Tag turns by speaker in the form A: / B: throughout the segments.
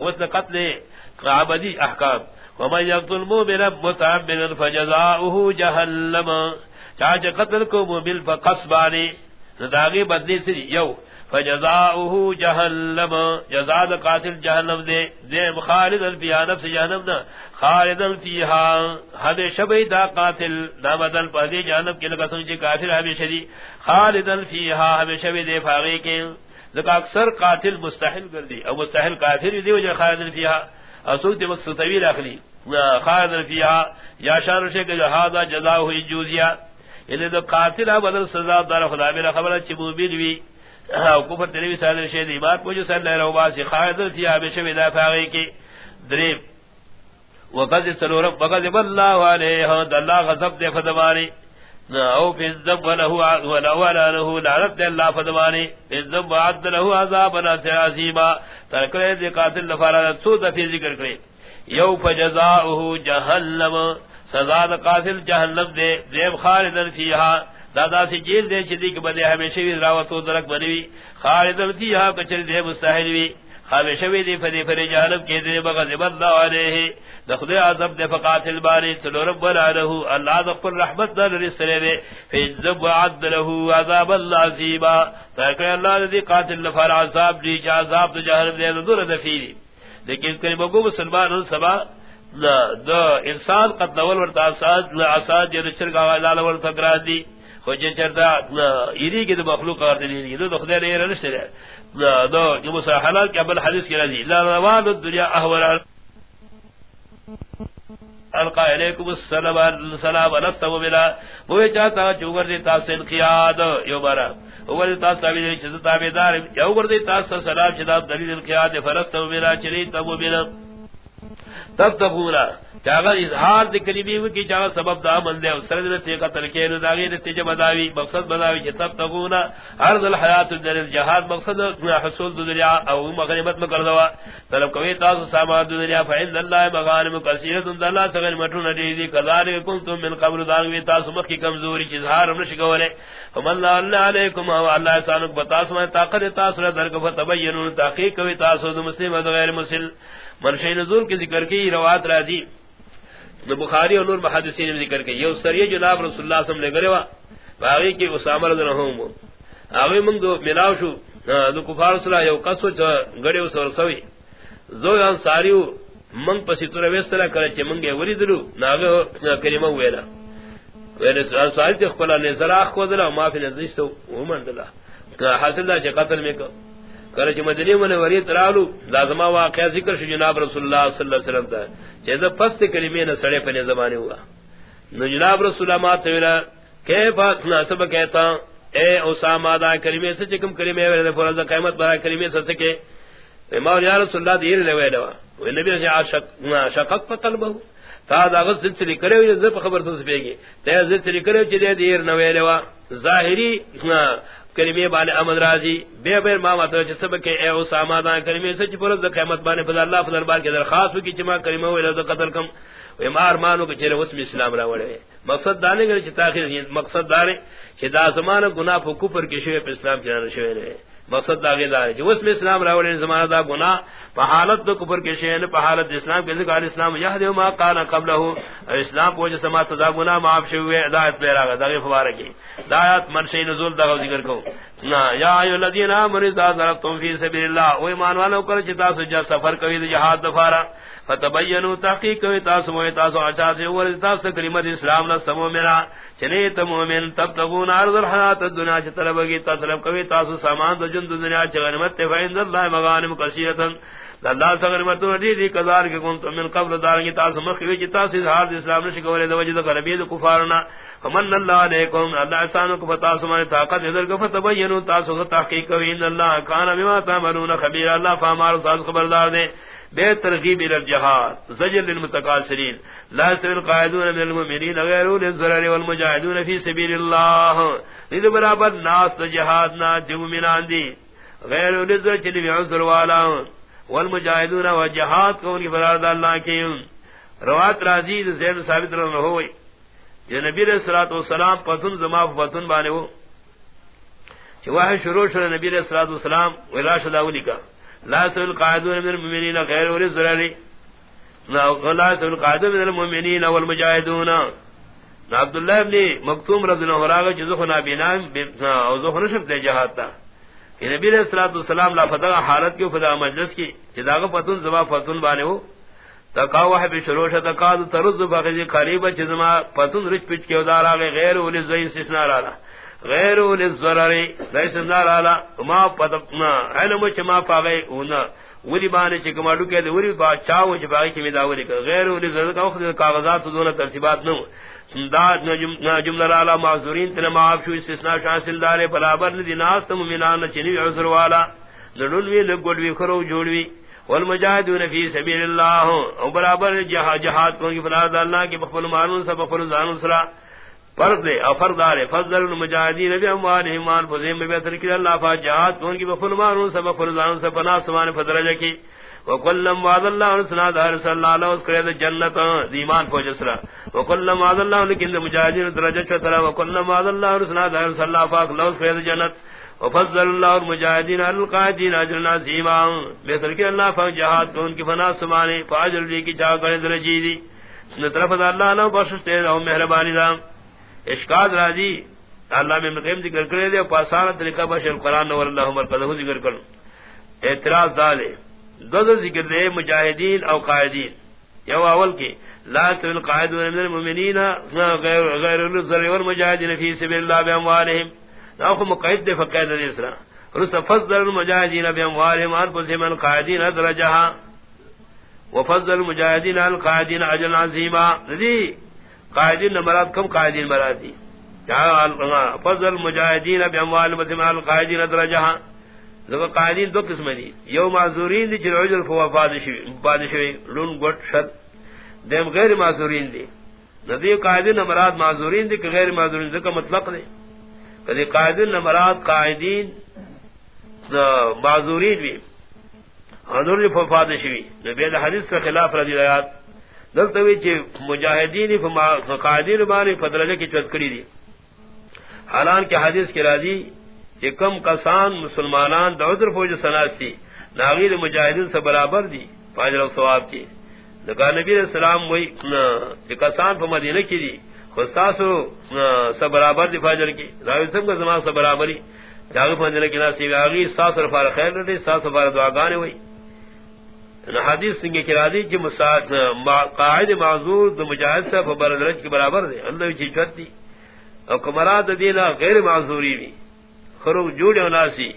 A: وسن قتل قابدی احکام ومن یقتل مومنا متعمدا فجزاؤه جہنم چاچ قتل کو مومن فقصبانی نداغی بدلی سری یو. فجزاؤه جہنم جزاد قاتل جہنم دے. دے خالدا فیہا نفس جہنم نا. خالدا فیہا. ہمیشہ بیدا قاتل. نامدن پہدی جہنم کی لگا سنجی کافر ہمیشہ دی. خالدا فیہا ہمیشہ بیدے فاغی کے. ذکا اکثر قاتل مستحل کر دی او مستحل کافر دی وجہ خالدا فیہا اصول تے وقت طویل اخلی خالدا فیہا یا شان شے کہ هذا جزاؤه جوزیا یعنی دو قاتل بدل سزا دار خدا میرا خبر چ مومن وی او کفر تنوی صادر شید ایمان پوچھو صلی اللہ علیہ وآسی خائدر تھی آبشو ادا فاغی کی دریم. وقضی سلورم وقضی باللہ علیہ دلہ غضب دے فدمانی او فی الزم ولہو ولہو لہو لعنت دے اللہ فدمانی. فی الزم وعد لہو عذابنا سعظیما ترکلے قاتل لفارا سو دفی ذکر کرے. یو فجزاؤہو جہنم. سزا قاتل جہنم دے. دیم خالدن فیہا. دادا سے جیل دے چدی کے بدے ہمیشہ وی راوت و درک بنوی. خالد التی ہا دے مستحل وی. ہمیشہ وی دی فدی فری جانب کے دے بغضب اللہ علیہ دخد عذاب دے فقاتل باری سلورب ولا له اللہ ذکر رحمت در رسل دے۔ فی ذب عد له عذاب اللہ عظیما تاکہ اللہ دی قاتل لفر عذاب دی عذاب دے جہنم دے دور دفیری لیکن کلمہ کو مسلمان سبا، دا انسان قد نول ورتا اساس لا اساس جو چرگا، لال ورتا دی خوجے چردا ایری کے مخلوق کر دی دو دو خدای نے رشتے دو جو مسا کے ابل حدیث کے رضی لا روان الدنيا احور القا علیکم السلام السلام ولستو بلا وہ چاہتا جو ور دی تاس انقیاد یو بارا وہ تا تابع چتا تابع یو ور دی تاس سلام چتا دلیل انقیاد فرستو بلا چری تبو بلا تب تبورا چاگا اظہار دی کلمی ہوئی کی چاگا سبب دا عمل دے۔ سرد رتی قتل کے نداغی نتیجہ بداوی مقصد بداوی چی تب تبونا عرض الحیات الدنیا جہاد مقصد حصول دنیا او مغنمت مکردوا۔ طلب کوئی تاسو سامان دنیا فعند اللہ مغانم کسیرت اللہ سغن مٹون دیدی کذالک کنتم من قبل دانوی تاسو مخی کمزوری چیز ہار امرش گولے فمن اللہ اللہ علیکم او اللہ احسانک بتاسو میں طاقت تاسو لدرک فتبینون تحقیق کوئی تاسو دو مسلم و غیر مسلم منشی نزول کی ذکر کی روات راضی. بخاری اور نور محدثین نے ذکر کی یہ سریہ جناب رسول اللہ صلی اللہ علیہ وسلم نے کروا باقی کی اسامہ رضی اللہ عنہ. اوی من دو ملاو شو دو کفار صلی یو قصو گڑے اس اور سوی. زو یان ساریو من پسی تور وسترا کرے چ منگے وری دلو ناغه کلمہ ویلا ویل سوال تے خپل نے زرا خو دلا ما فی نزیستو ومن دلا حاصل دا چ قتل میں کرے چ مدنی من وری ترالو لازمہ واقعہ ذکر شو جناب رسول اللہ صلی اللہ علیہ وسلم دا چہ پست کلمے نہ سڑے پنے زمانے ہوا نو جناب رسول اللہ ما تیرا کیف نسب کہتا اے اسامہ دا کلمے سے چکم کلمے وے فرض قیامت برا کلمے سے سکے امام یا رسول اللہ دیر لے وے دوا وہ نبی سے عاشق شقق قلبہ تا دا غز ذکر کرے یہ زپ خبر تو سپیگی تے ذکر کرے چ دیر نہ وے دوا کلمی بانے امن راضی بے بیر ما مطلب چھ سب کے اے اسامہ دا کلمی سچ پر ز قیامت بانے فضل اللہ فضل بار کے درخواست کی چما کلمہ ولا ز قتل کم۔ و مار مانو کہ چرے اس اسلام را وڑے مقصد دانے گے چھ تاخیر مقصد دانے چھ دا زمانہ گناہ کو کفر کے شوی اسلام چنا شوی رہے۔ مقصد داغی دار جو اس میں اسلام راولے زمانہ دا گناہ حالت دو کفر کے شہن پا حالت اسلام کے ذکر اسلام یہد ما قال قبلہ۔ اسلام پوچھ سمات دا تدا گناہ معاف شوئے ہدایت پہ راگا دا مبارکی ہدایت منشی نزول دا ذکر کو۔ یا ایو الذین آمنوا اذا ضربتم فی سبیل اللہ، او ایمان والو کر چتا سجا سفر کوي جہاد دفارا فتبینوا تحقیق کوي تاسو مو تاسو سے تاسو کلمت اسلام نہ سمو میرا چنے مومن تب تبون عرض الحیات الدنیا چ طلب کی طلب کوي تاسو سامان د دنیا چ غنیمت فیند اللہ مغانم کثیرتن اللہ مرتو دی دی کون تو من قبل دار کی تاس مخوی کی تاس اظہار اسلام وجہ کفارنا. فمن اللہ علیکم اللہ احسان کو بتا سمے طاقت ادھر کو فتبینوا تاس کو تحقیق ان اللہ کان بما تعملون خبیر. اللہ خبردار دے بے ترغیب الى زجر لا يستوي القاعدون من الضرر لذ برابر ناس جهاد نا جو منان دی غیر الضرر چلی عذر والا. والمجاہدون و جہاد کو ان کی فراد اللہ کی روات راضی زین ثابت رہا ہوئی جو نبی علیہ الصلوۃ والسلام پتن زما پتن بانے وہ۔ کہ وہ شروع شروع نبی علیہ الصلوۃ والسلام ولا شدا ولی کا لا سل قاعدون من المؤمنین غیر ول ضرری لا سل قاعدون من المؤمنین والمجاهدون عبد الله ابن مکتوم رضی اللہ عنہ جو خنا بنا او ذو خنشب دے جہاد تا۔ کہ نبی علیہ الصلوۃ والسلام لا فتح حالت کی فضا مجلس کی جداغ فتن زما فتن بانے ہو۔ تقاوح بشروش تقاد ترز بغی قریب چزما فتن رچ پچ کے ادار اگے غیر ول زین استثناء لالا غیر للضرر ليس نار على ما پتنا علم چما پاگے ہونا ولی بانے چکما ڈکے دے، ولی با چاو چ باگے کی مداوری غیر للضرر کا خود کاغذات دون ترتیبات نو سنداد جملہ علی معذورین تن معاف شو استثناء حاصل دار برابر دی ناس تم مینان چنی عذر والا. نڈن وی لگڈ وی کرو جوڑوی. والمجاہدون فی سبیل اللہ، او برابر جہاد جہاد کو کی فرض اللہ کے بخل مانون سب بخل زانون سرا فرض دے، او فرض دار فضل المجاہدین نبی اموالہم مان فزیم بے ترکی اللہ فاجات ان کی بفل مارون سب فرزان سے بنا سمان فدرجہ کی. وکلم وعد اللہ سنا دار صلی اللہ علیہ وسلم جنت ایمان فوجسرا وکلم وعد اللہ لیکن مجاہدین درجہ چترا وکلم وعد اللہ سنا دار صلی اللہ پاک لو کرے جنت۔ وفضل اللہ المجاہدین القائدین اجر عظیما بے ترکی اللہ فاجات ان کی فنا سمان فاجر لی کی جا کرے درجی دی۔ طرف اللہ نہ بخشش دے او مہربانی دا۔ اشکاد راضی، اللہ میں مقیم ذکر کرے دے پاسانہ طریقہ بشر قرآن نور اللہ مرکزہ ذکر کرو اعتراض دالے دو ذکر دے، مجاہدین او قائدین. یو اول کی لا تل قائدون من المؤمنین، غیر غیر الذر والمجاہدین فی سبیل اللہ باموالہم. ناخو مقید دے فقید دے اسرا رس فضل المجاہدین باموالہم انفسهم القائدین ادرجہا. وفضل المجاہدین القائدین اجل عظیما. ذی قائدین مراد، کم قائدین مراد دی. فضل مجاہدین اب اموال مسلمان القائدین درجہ ذکر قائدین دو قسم دی. یو معذورین دی چر عجل فوا فادشوی لون گوٹ شد. دیم غیر معذورین دی. ندی قائدین مراد معذورین دی کہ غیر معذورین ذکر مطلق دی. کدی قائدین مراد قائدین معذورین بھی حضور فادشوی نبی حدیث کا خلاف رضی آیات دلتوی چی مجاہدین فقادین بانی فدرجہ کی چوت دی. حالان کے حدیث کی راضی کہ کم کسان مسلمانان دعوتر فوج سناسی ناغیر مجاہدین سے برابر دی فاجر و ثواب کی۔ لکا نبی علیہ السلام وہی کسان فا مدینہ کی دی خستاسو سے برابر دی فاجر کی۔ راوی سب کا زمان سے برابری۔ جاگی مدینہ کی ناسی آغیر ساس رفار خیر رہی ساس رفار دعاگانے ہوئی حدیث سنگے کی راضی کی قائد معذور دو مجاہد سے فبردرج کے برابر دے اللہ چی چوت دی۔ اور کمرات دینا غیر معذوری بھی خروق جوڑ ناسی.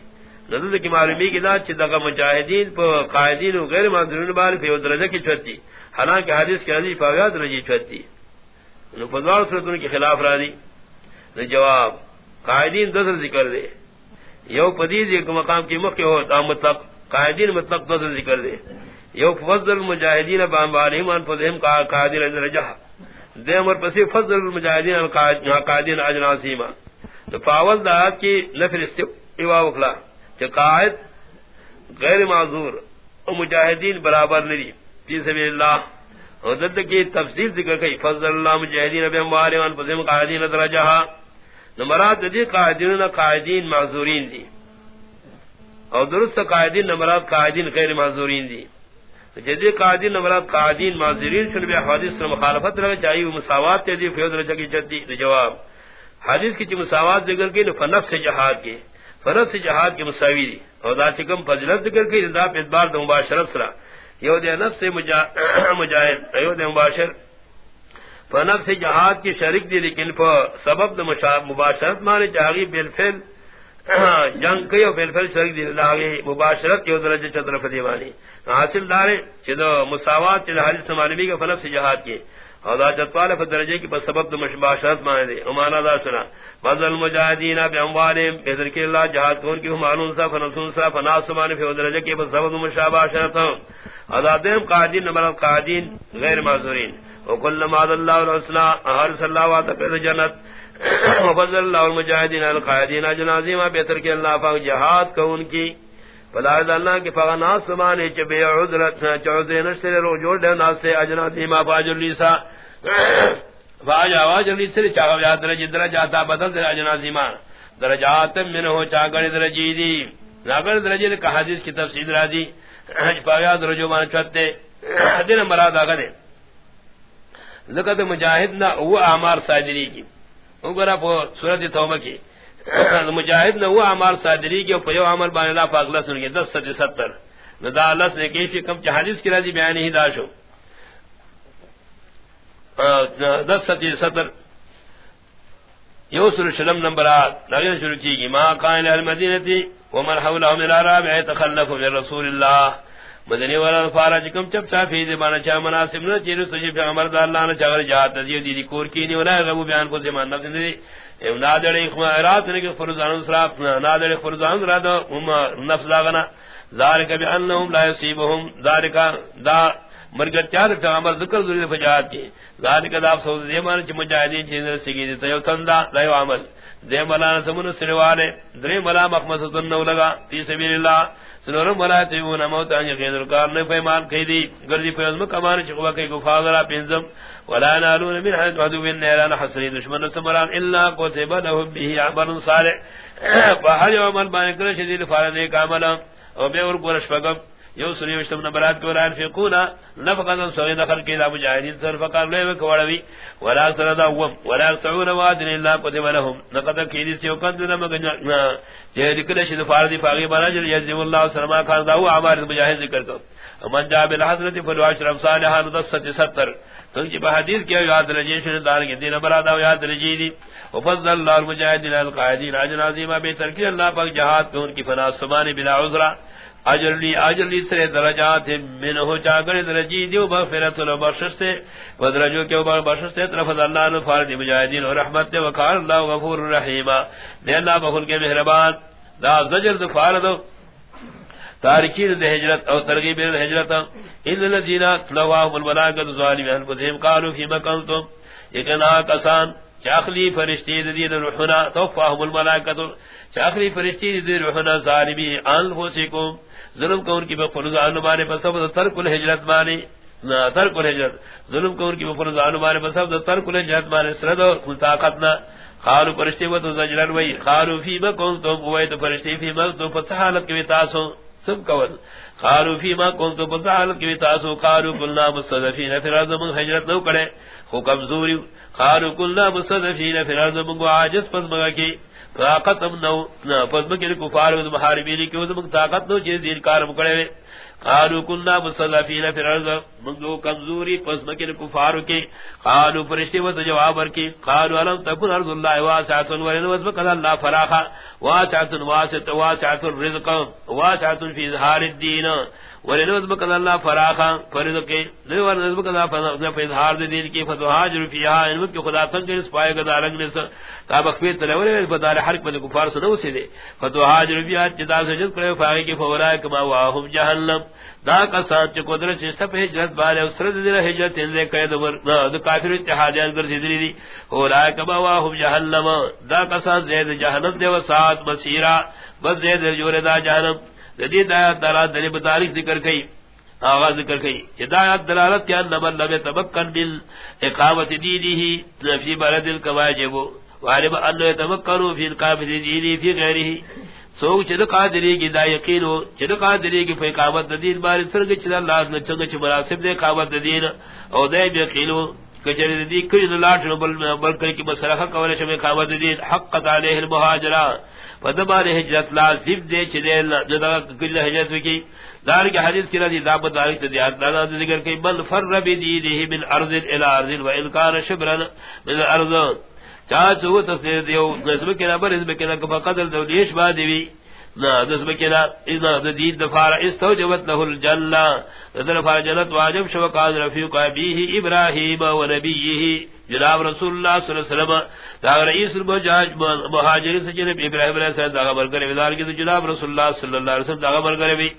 A: نظر کی معلومی کی دا چی دقا مجاہدین پا قائدین و غیر معذورین بار فی درجہ کی چوت دی حالانکہ حدیث کی راضی فاویاد رجی چوت دی فضوار صورتوں کے خلاف را دی جواب، قائدین دسر ذکر دے. یو پدید ایک مقام کی مخی ہو مطلق، قائدین مطلق دسر ذکر دے. یو فضل المجاہدین بان باموالہم انفسہم کا قادر درجہ دیمر پسی فضل المجاہدین قادر اجر عظیما تو فاول دعات کی نفر استوا وکلا کہ قائد غیر معذور و مجاہدین برابر نہیں فی سبیل اللہ۔ اور دد کی تفصیل ذکر کئی۔ فضل اللہ مجاہدین باموالہم انفسہم قادر درجہ۔ نمرات دی قائدین قائدین معذورین دی۔ اور درست قائدین نمرات قائدین غیر معذورین دی۔ جدی قادین نمرات قادین معذرین شن بے حدیث سے مخالفت رہے۔ چاہیے مساوات تے دی فیض رجا کی جدی جواب۔ حدیث کی مساوات ذکر کی فنف سے جہاد کے فرض سے جہاد کے مساوی دی. اور دا چکم فضلت ذکر کی دا اعتبار دو مباشرت سرا. یو دے نفس سے مجاہد. یو دے مباشر فنف سے جہاد کی شرک دی لیکن فا سبب مباشرت مانے چاہیے بالفعل جنگ کئی اور بالفعل شرک دی لاغی مباشرت یو درجہ چتر فدیوانی حاصل دارے چدو مساوات چدو حدیث معلومی کا فلف سے جہاد کی. اور دا جتوال فدرجے کی بس سبب دو مشباشرت مانے دے امانا دا سنا فضل المجاہدین بے اموالیم بے کی اللہ جہاد کون کی ہمانون سا فنسون سا فناس مانے فی درجے کی بس سبب دو مشباشرت اور دا دیم قادین نمبر قادین غیر معذورین. وکل ماد اللہ والحسنہ احر صلی اللہ وآتہ پیدا جنت. وفضل اللہ المجاہدین القائدین جنازیما بہتر کی اللہ فاق جہاد کون کی فلا دلنا کہ فغنا سمانے چ بے عذرت چوزے نشتے رو جوڑ دے ناستے اجنا دیما باجر لیسا فاج آواز علی سے چاہو یا درجہ درجہ تا بدل در اجنا دیما درجات من ہو چا گڑ درجی دی۔ ناگر درجے کا حدیث کی تفصیل راضی پاویاد رجو مان چوتے دین مراد آگا دے۔ لکت مجاہد نہ وہ اعمار صادری کی۔ وګرا په سورۃ توبہ کی۔ مجاہد نہ وہ اعمال صادری کی په یو عمل باندې الله پاک الله سنگے 10 سے 70 ندا اللہ نے کیفی کم چ حدیث کی راضی بیان ہی داشو 10 سے 70 یوسر شلم نمبر نمبرات لگن شروع کی گی۔ ما قائل المدینتی ومن حولهم الى رابع يتخلف من رسول الله مدنی والا فارج کم چپ چا فی زبان چا مناسب نہ چیر سجی پیغمبر دا اللہ نے چاگر جہاد دی دی, کور کی نی ولا غو بیان کو زمان نفس دی۔ نادر اخمارات نے کہ فرزان اسراف نادر فرزان را دا نفس داغنا ذالک بانهم لا يصيبهم ذالک دا مرگر چار پیغمبر ذکر ذری فجات کی۔ ذالک دا افسوس زمان چ مجاہدین چین سگی دی تو تندا دا عمل۔ دے ملا سمن سروالے درے ملا مخمصۃ نو لگا، فی سبیل اللہ. سنورم ولا تیون موت ان یقین الکار نے پیمان کہی دی، گردی پیزم کمان چقوا کئی گفاغرا پینزم. ولا نالون من حد حدو بن نیران حسری دشمن سمران الا قتب له به عمل صالح. فهل عمل بان کل شدید فارد ایک عمل. او بے اور گورش فقم یو سری وشتم نبرات کو ران فقونا نفقا سوی نخر کی لا مجاہدین سر فقار لے وکوڑوی ولا سردا وم ولا سعون وادن الا قتب لهم نقد کی سیو قدر مگنا جے ذکر شد فاردی فاغی براجل یجب اللہ سلام خان دا عمار مجاہد ذکر کو۔ من جاء بالحضرت فالعشر صالحان دست ستر۔ تو جب حدیث کیا یاد رجی شد دار کے دین برادا یاد رجی دی۔ وفضل اللہ المجاہدین القائدین اجر عظیمہ، بے ترکی اللہ پاک جہاد کو ان کی فنا سمان بلا عذرا اجر لی اجر لی سر درجات منہ چاگر درجی دیو مغفرت و بخشش سے و درجو کے بخشش سے طرف اللہ نے فارد مجاہدین اور رحمت و کار اللہ غفور الرحیم۔ دے اللہ بخل کے مہربان، دا زجر دو فارد تارکین دے حجرت او ترغیب دے حجرت ان الذين تلواهم الملائکه ظالمین انفسهم قالوا فيما كنتم یکنا کسان چاخلی فرشتے دی روحنا توفاهم الملائکه چاخلی فرشتے دی روحنا ظالمی انفسکم۔ ظلم کو ان کی بفرض انبارے پر سب ترک الہجرت مانی ترک الہجرت ظلم کو ان کی بفرض انبارے پر سب ترک الہجرت مانی سرد اور طاقت نہ خارو فرشتے و تو زجرن وئی خارو فی ما کنتم وئی تو فرشتے فی ما تو فتحالت کی تاسو سب کول. خارو فی ما کنتم فتحالت کی تاسو خارو کلنا مستدفین فی رضا من حجرت نو کرے. خو کمزوری. خارو کلنا مستدفین فی رضا من عاجز پس مگا کی. طاقت ہم نو پس مکر کفار و محاربین کی و طاقت نو چیز دین کار مکڑے قالوا كنا مستضعفين في الارض۔ منذ كمزوري پس مکن کفار کے۔ قالوا فرشتے و جواب ور کی قالوا لم تكن ارض الله واسعه ولن وسبق الله فراخا واسعه واسعه واسعه الرزق۔ واسعه في اظهار الدين ولنوز اللہ فراخا کے اللہ دین کی انمت کی خدا پائے بدار حرک کفار سنو دے۔ کرے فاغی کی فورائے کما واہم جہنم۔ دا کسان چی قدرت حجرت بارے اسرد دیر حجرت اندے قید کافر اتحادیان دی۔ فورائے کما واہم جہنم۔ دا کسان زید جہنم دے سات مسیرہ، بس زید جور دا جہنم۔ جدید آیات دلالت ذکر کئی آغاز ذکر کئی ہدایت دلالت کیا لم تمکن فی بلد القواجب وعلم انه القامت فی غیره سوک چد قادری کی دا یقین ہو چد قادری کی فی دین سرگ چد اللہ نے چنگ چ مناسب دے دین. او دے یقین ہو کچری دی لاٹ بل بل کی کولے دین. حق علیہ پدبار ہجرت لازم دے چلے جدا کل ہجرت کی دار کے حدیث کی رضی دعوت دار تے دیار دادا ذکر کہ بل فر بدینہ من ارض الى ارض و ان شبرا من ارض. چا چو تصدیق دیو نسب کے نبر اس کے نہ قدر دولیش با دیوی نا دس بکنا اذا دید دفار استوجبت له الجنہ ذل فار جنت واجب شو قال رفیق ابیہ ابراہیم و نبیہ جناب رسول اللہ صلی اللہ علیہ وسلم، دا رئیس المجاج مہاجرین سے جناب ابراہیم علیہ السلام دا خبر کرے ودار کی جناب رسول اللہ صلی اللہ علیہ وسلم دا خبر کرے بھی۔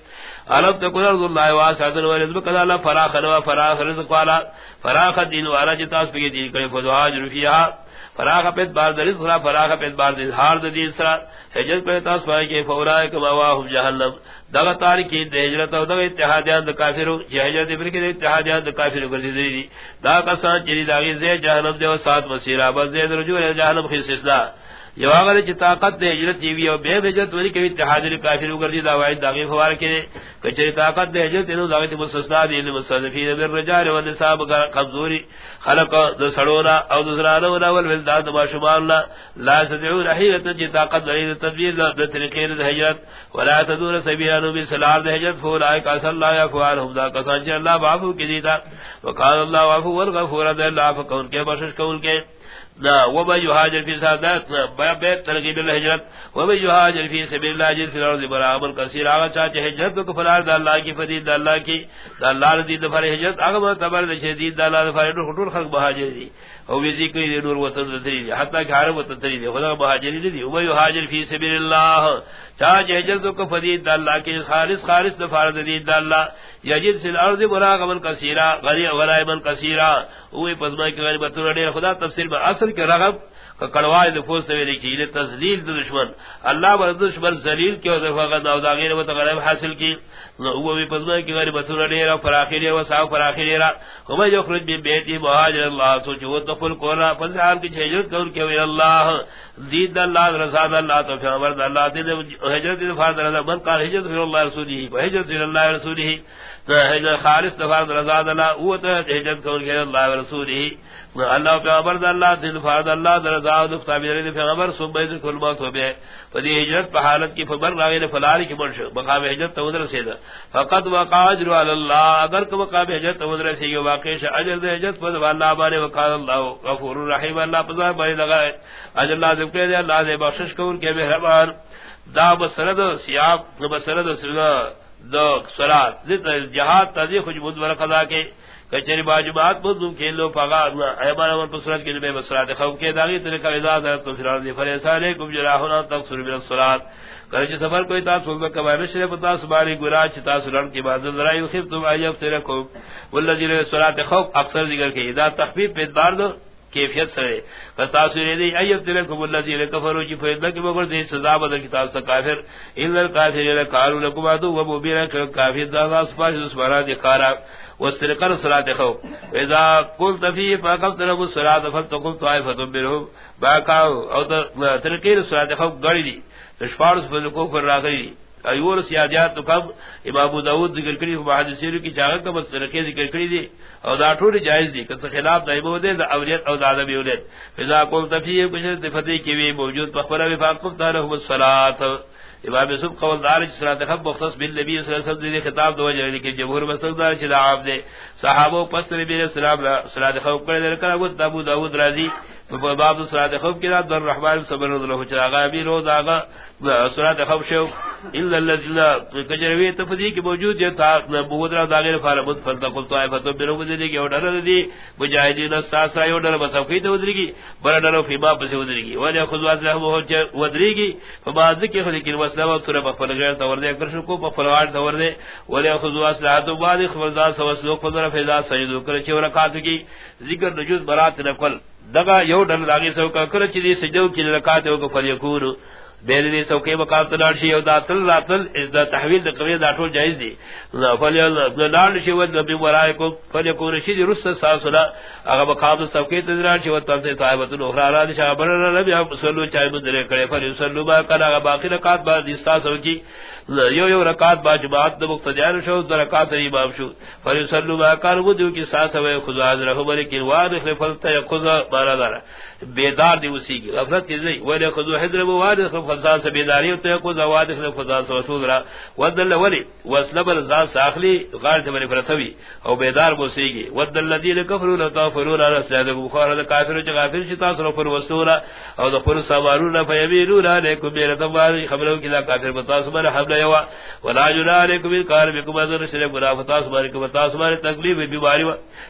A: علم تکن رضی اللہ واسعۃ و رزق قال اللہ فراخ و فراخ رزق والا، فراخ دین والا جتاس پہ دین کرے فواج رفیہ فراغ پیت بار در اسرا فراغ پیت بار در ہار در اسرا حجت پر پیت پائے کہ فورائے کم آواہم جہنم۔ دغا تارکی دے حجرت او دغا اتحادیان دا کافرو چی جی حجرت کے دا اتحادیان دا کافرو کرسی دی۔ دا قسان چری داغی زید جہنم دے و سات مسیرہ، بس زید رجوع جہنم خیس اسلا یو اگر چ طاقت دے ہجرت دی وی او بے ہجرت ولی کہ اتحاد کافر وگر دی دعوی داغی فوار کے کچری طاقت دے ہجرت نو دعوی مستثنا دی مستضعفین من الرجال والنساء کمزوری خلق ذ سڑونا او ذرانہ ولا والولدان ما شمال اللہ لا تدعو رحیت جی طاقت دے تدبیر دے طریقے دے ہجرت ولا تدور سبیلانو بی سلار دے ہجرت فولا کا صلی اللہ علیہ وآلہ دا کسان اللہ معفو کی دیتا وقال اللہ عفو والغفور دے اللہ فکون کے بخشش کون کے نا وما يهاجر في سادات بيت ترغيب الهجرت وما يهاجر في سبيل الله جل في الارض برابر كثير. اغا چاچ ہجرت کو فلار د اللہ کی فدید اللہ کی، دا اللہ دی دفر ہجرت اغا تبر شدید دا اللہ دفر ٹول خلق مہاجر دی. او وی ذکر دی نور وطن دی حتا کہ عرب وطن دی خدا مہاجر دی او وما يهاجر في سبيل الله چاچ ہجرت کو فدید اللہ کی خالص خالص دفر دی اللہ. یجد فی الارض مراغما کثیرا، غنی غنائما کثیرا. اوی پزما کی غریبت رڑے خدا تفسیر میں اصل کے رغب کڑوائے نفوس سے لکھی یہ تذلیل دشمن. اللہ بر دشمن ذلیل کے اور فقط او دا غیر و غریب حاصل کی وہ بھی پزما کی غریبت رڑے را فراخیر و صاحب فراخیر را. ہم جو خرج بھی بیتی مہاجر اللہ تو جو دخل کونا فزال کی ہجرت کر کے اللہ دید اللہ رضا اللہ تو پیغمبر اللہ دے ہجرت فرض رضا من قال ہجرت اللہ رسولہ ہجرت اللہ رسولہ خالص دفار رضا اللہ او تو ہجرت کون کے اللہ و رسولہ اللہ پیغمبر اللہ، دل فرض اللہ رضا و دفتا بھی پیغمبر، صبح سے کل موت ہو گئے فدی ہجرت په حالت کی فبر راغی فلال کی مرش مقام ہجرت تو ادھر سے فقط وقع اجر علی اللہ، اگر کو مقام ہجرت تو ادھر سے یہ واقع ہے اجر دے ہجرت پر اللہ بارے وقال اللہ، غفور رحیم اللہ پزا بارے لگا اجر اللہ مطلب ذکر دے اللہ دے بخشش کو کے مہربان، دا بسرد سیاب بسرد سرنا دو صلات جہاد تذی خود بود ورقضا کے کچری باجبات بدو کھیلو پگا ایمان امر پسرت کے نبی بسرات خوف کے داغی طریقہ اجازت ہے، تو فرار دی فریسا علیکم جراحنا تقصر من الصلاة کرچ جی سفر کوئی تا سوز کبا مشر پتا سباری گرا چتا سرن کی بعد ذرا خف تم ایف ترکو والذین الصلاة خوف اکثر ذکر کے اذا تخفیف پہ بار دو کیفیت سرے فتاثر دی، ایت تلکم اللذین کفروا جی فیدنا کی مگر دی سزا بدل کی تاستا کافر۔ اللہ الکافر لکارو لکم ادو و مبیرن کافر۔ دا سپاش سپارا دی کارا۔ واسترقر صلاة خوف۔ اذا قلت فی فاقبت رب الصلاة فلتقل طائفة منهم۔ باقاو، او ترقیر صلاة خوف گڑی دی۔ تشفارس فلکو پر راغلی دی۔ ایور سیادیات تو کم. امام داود ذکر کری محدثین کی چاغ کا بس رکھے ذکر کری دی او دا ٹھوڑ جائز دی کہ خلاف دایبو دے دا اولیت او دا ادب اولیت فضا قول تفیہ کچھ صفتی کی بھی موجود. پخبر وفاق کفتا لهم الصلاة. امام یوسف قول دار صلاۃ خب مختص بالنبی صلی اللہ علیہ وسلم خطاب دو وجہ کہ جمہور مستقدار چلا عام دے صحابہ پس نبی علیہ السلام صلاۃ خب کرے کر ابو داؤد راضی باب صلاۃ خوف کی رات در رحمان صبر اللہ چراغا بھی روز آگا صلاۃ خوف شو. الا الذين کجروی تفدی کی موجود ہے تا بہت را داغیر فارمت فلتا قل تو فتو برو دے کی اور دی مجاہدین استاس ای اور بس کی تو ودری کی بڑا ڈرو فی باب سے ودری کی وجہ خود واس رہ وہ ودری کی فبعد کی خود کی وسلم اور سورہ بفل غیر تو دے کر کو بفل وار تو دے وجہ خود واس رہ تو بعد خبردار سوس لوگ فضل فیضا سجدو کر چھ رکعت کی ذکر نجوز برات نقل دگا یو ڈل لاگی سو کا کر چی سجدو کی رکعت کو فلیکون بیل دی سو کے مقام تلال شی او دا تل لا تل از دا تحویل دا قوی دا ٹول جائز دی. فلیل نال شی ود نبی ورائے کو فلیکون شی دی رس ساسنا اگر مقام سو کے تزرال شی ود تل صاحبت الاخرى را دی شابر نبی اب صلو چاہی مدرے کرے. فلیل صلو با کنا اگر باقی رکات با دیستا سو کی. یو یو رکات با جماعت دا مقتدیان شو دا رکات امام شو. فلیل صلو با کان ودیو کی ساس ہوئے خدا حضر ہو بلکن وان اخلی فلتا یا خدا مارا دارا. بیدار دی اسی کی غفلت کی زی ولی خدا حضر بوان اخلی فضا سے بیداری ہوتے ہیں کو زواد اخلی فضا سے وصول را. ودل ولی وصلب الزاد ساخلی غارت بنی فرطوی او بیدار موسیقی ودل لدین کفرون اتافرون على سیادک بخار، دا کافر چا غافر شتا سر پر وصولا او دا پر سامارون فیمینون علیکم بیرتم وادی خبروں کی دا کافر بتاس من حمل یوا ولا جنا علیکم بالکار بکم ازر شرک گناہ فتاس مارکم بتاس مار تکلیف بیماری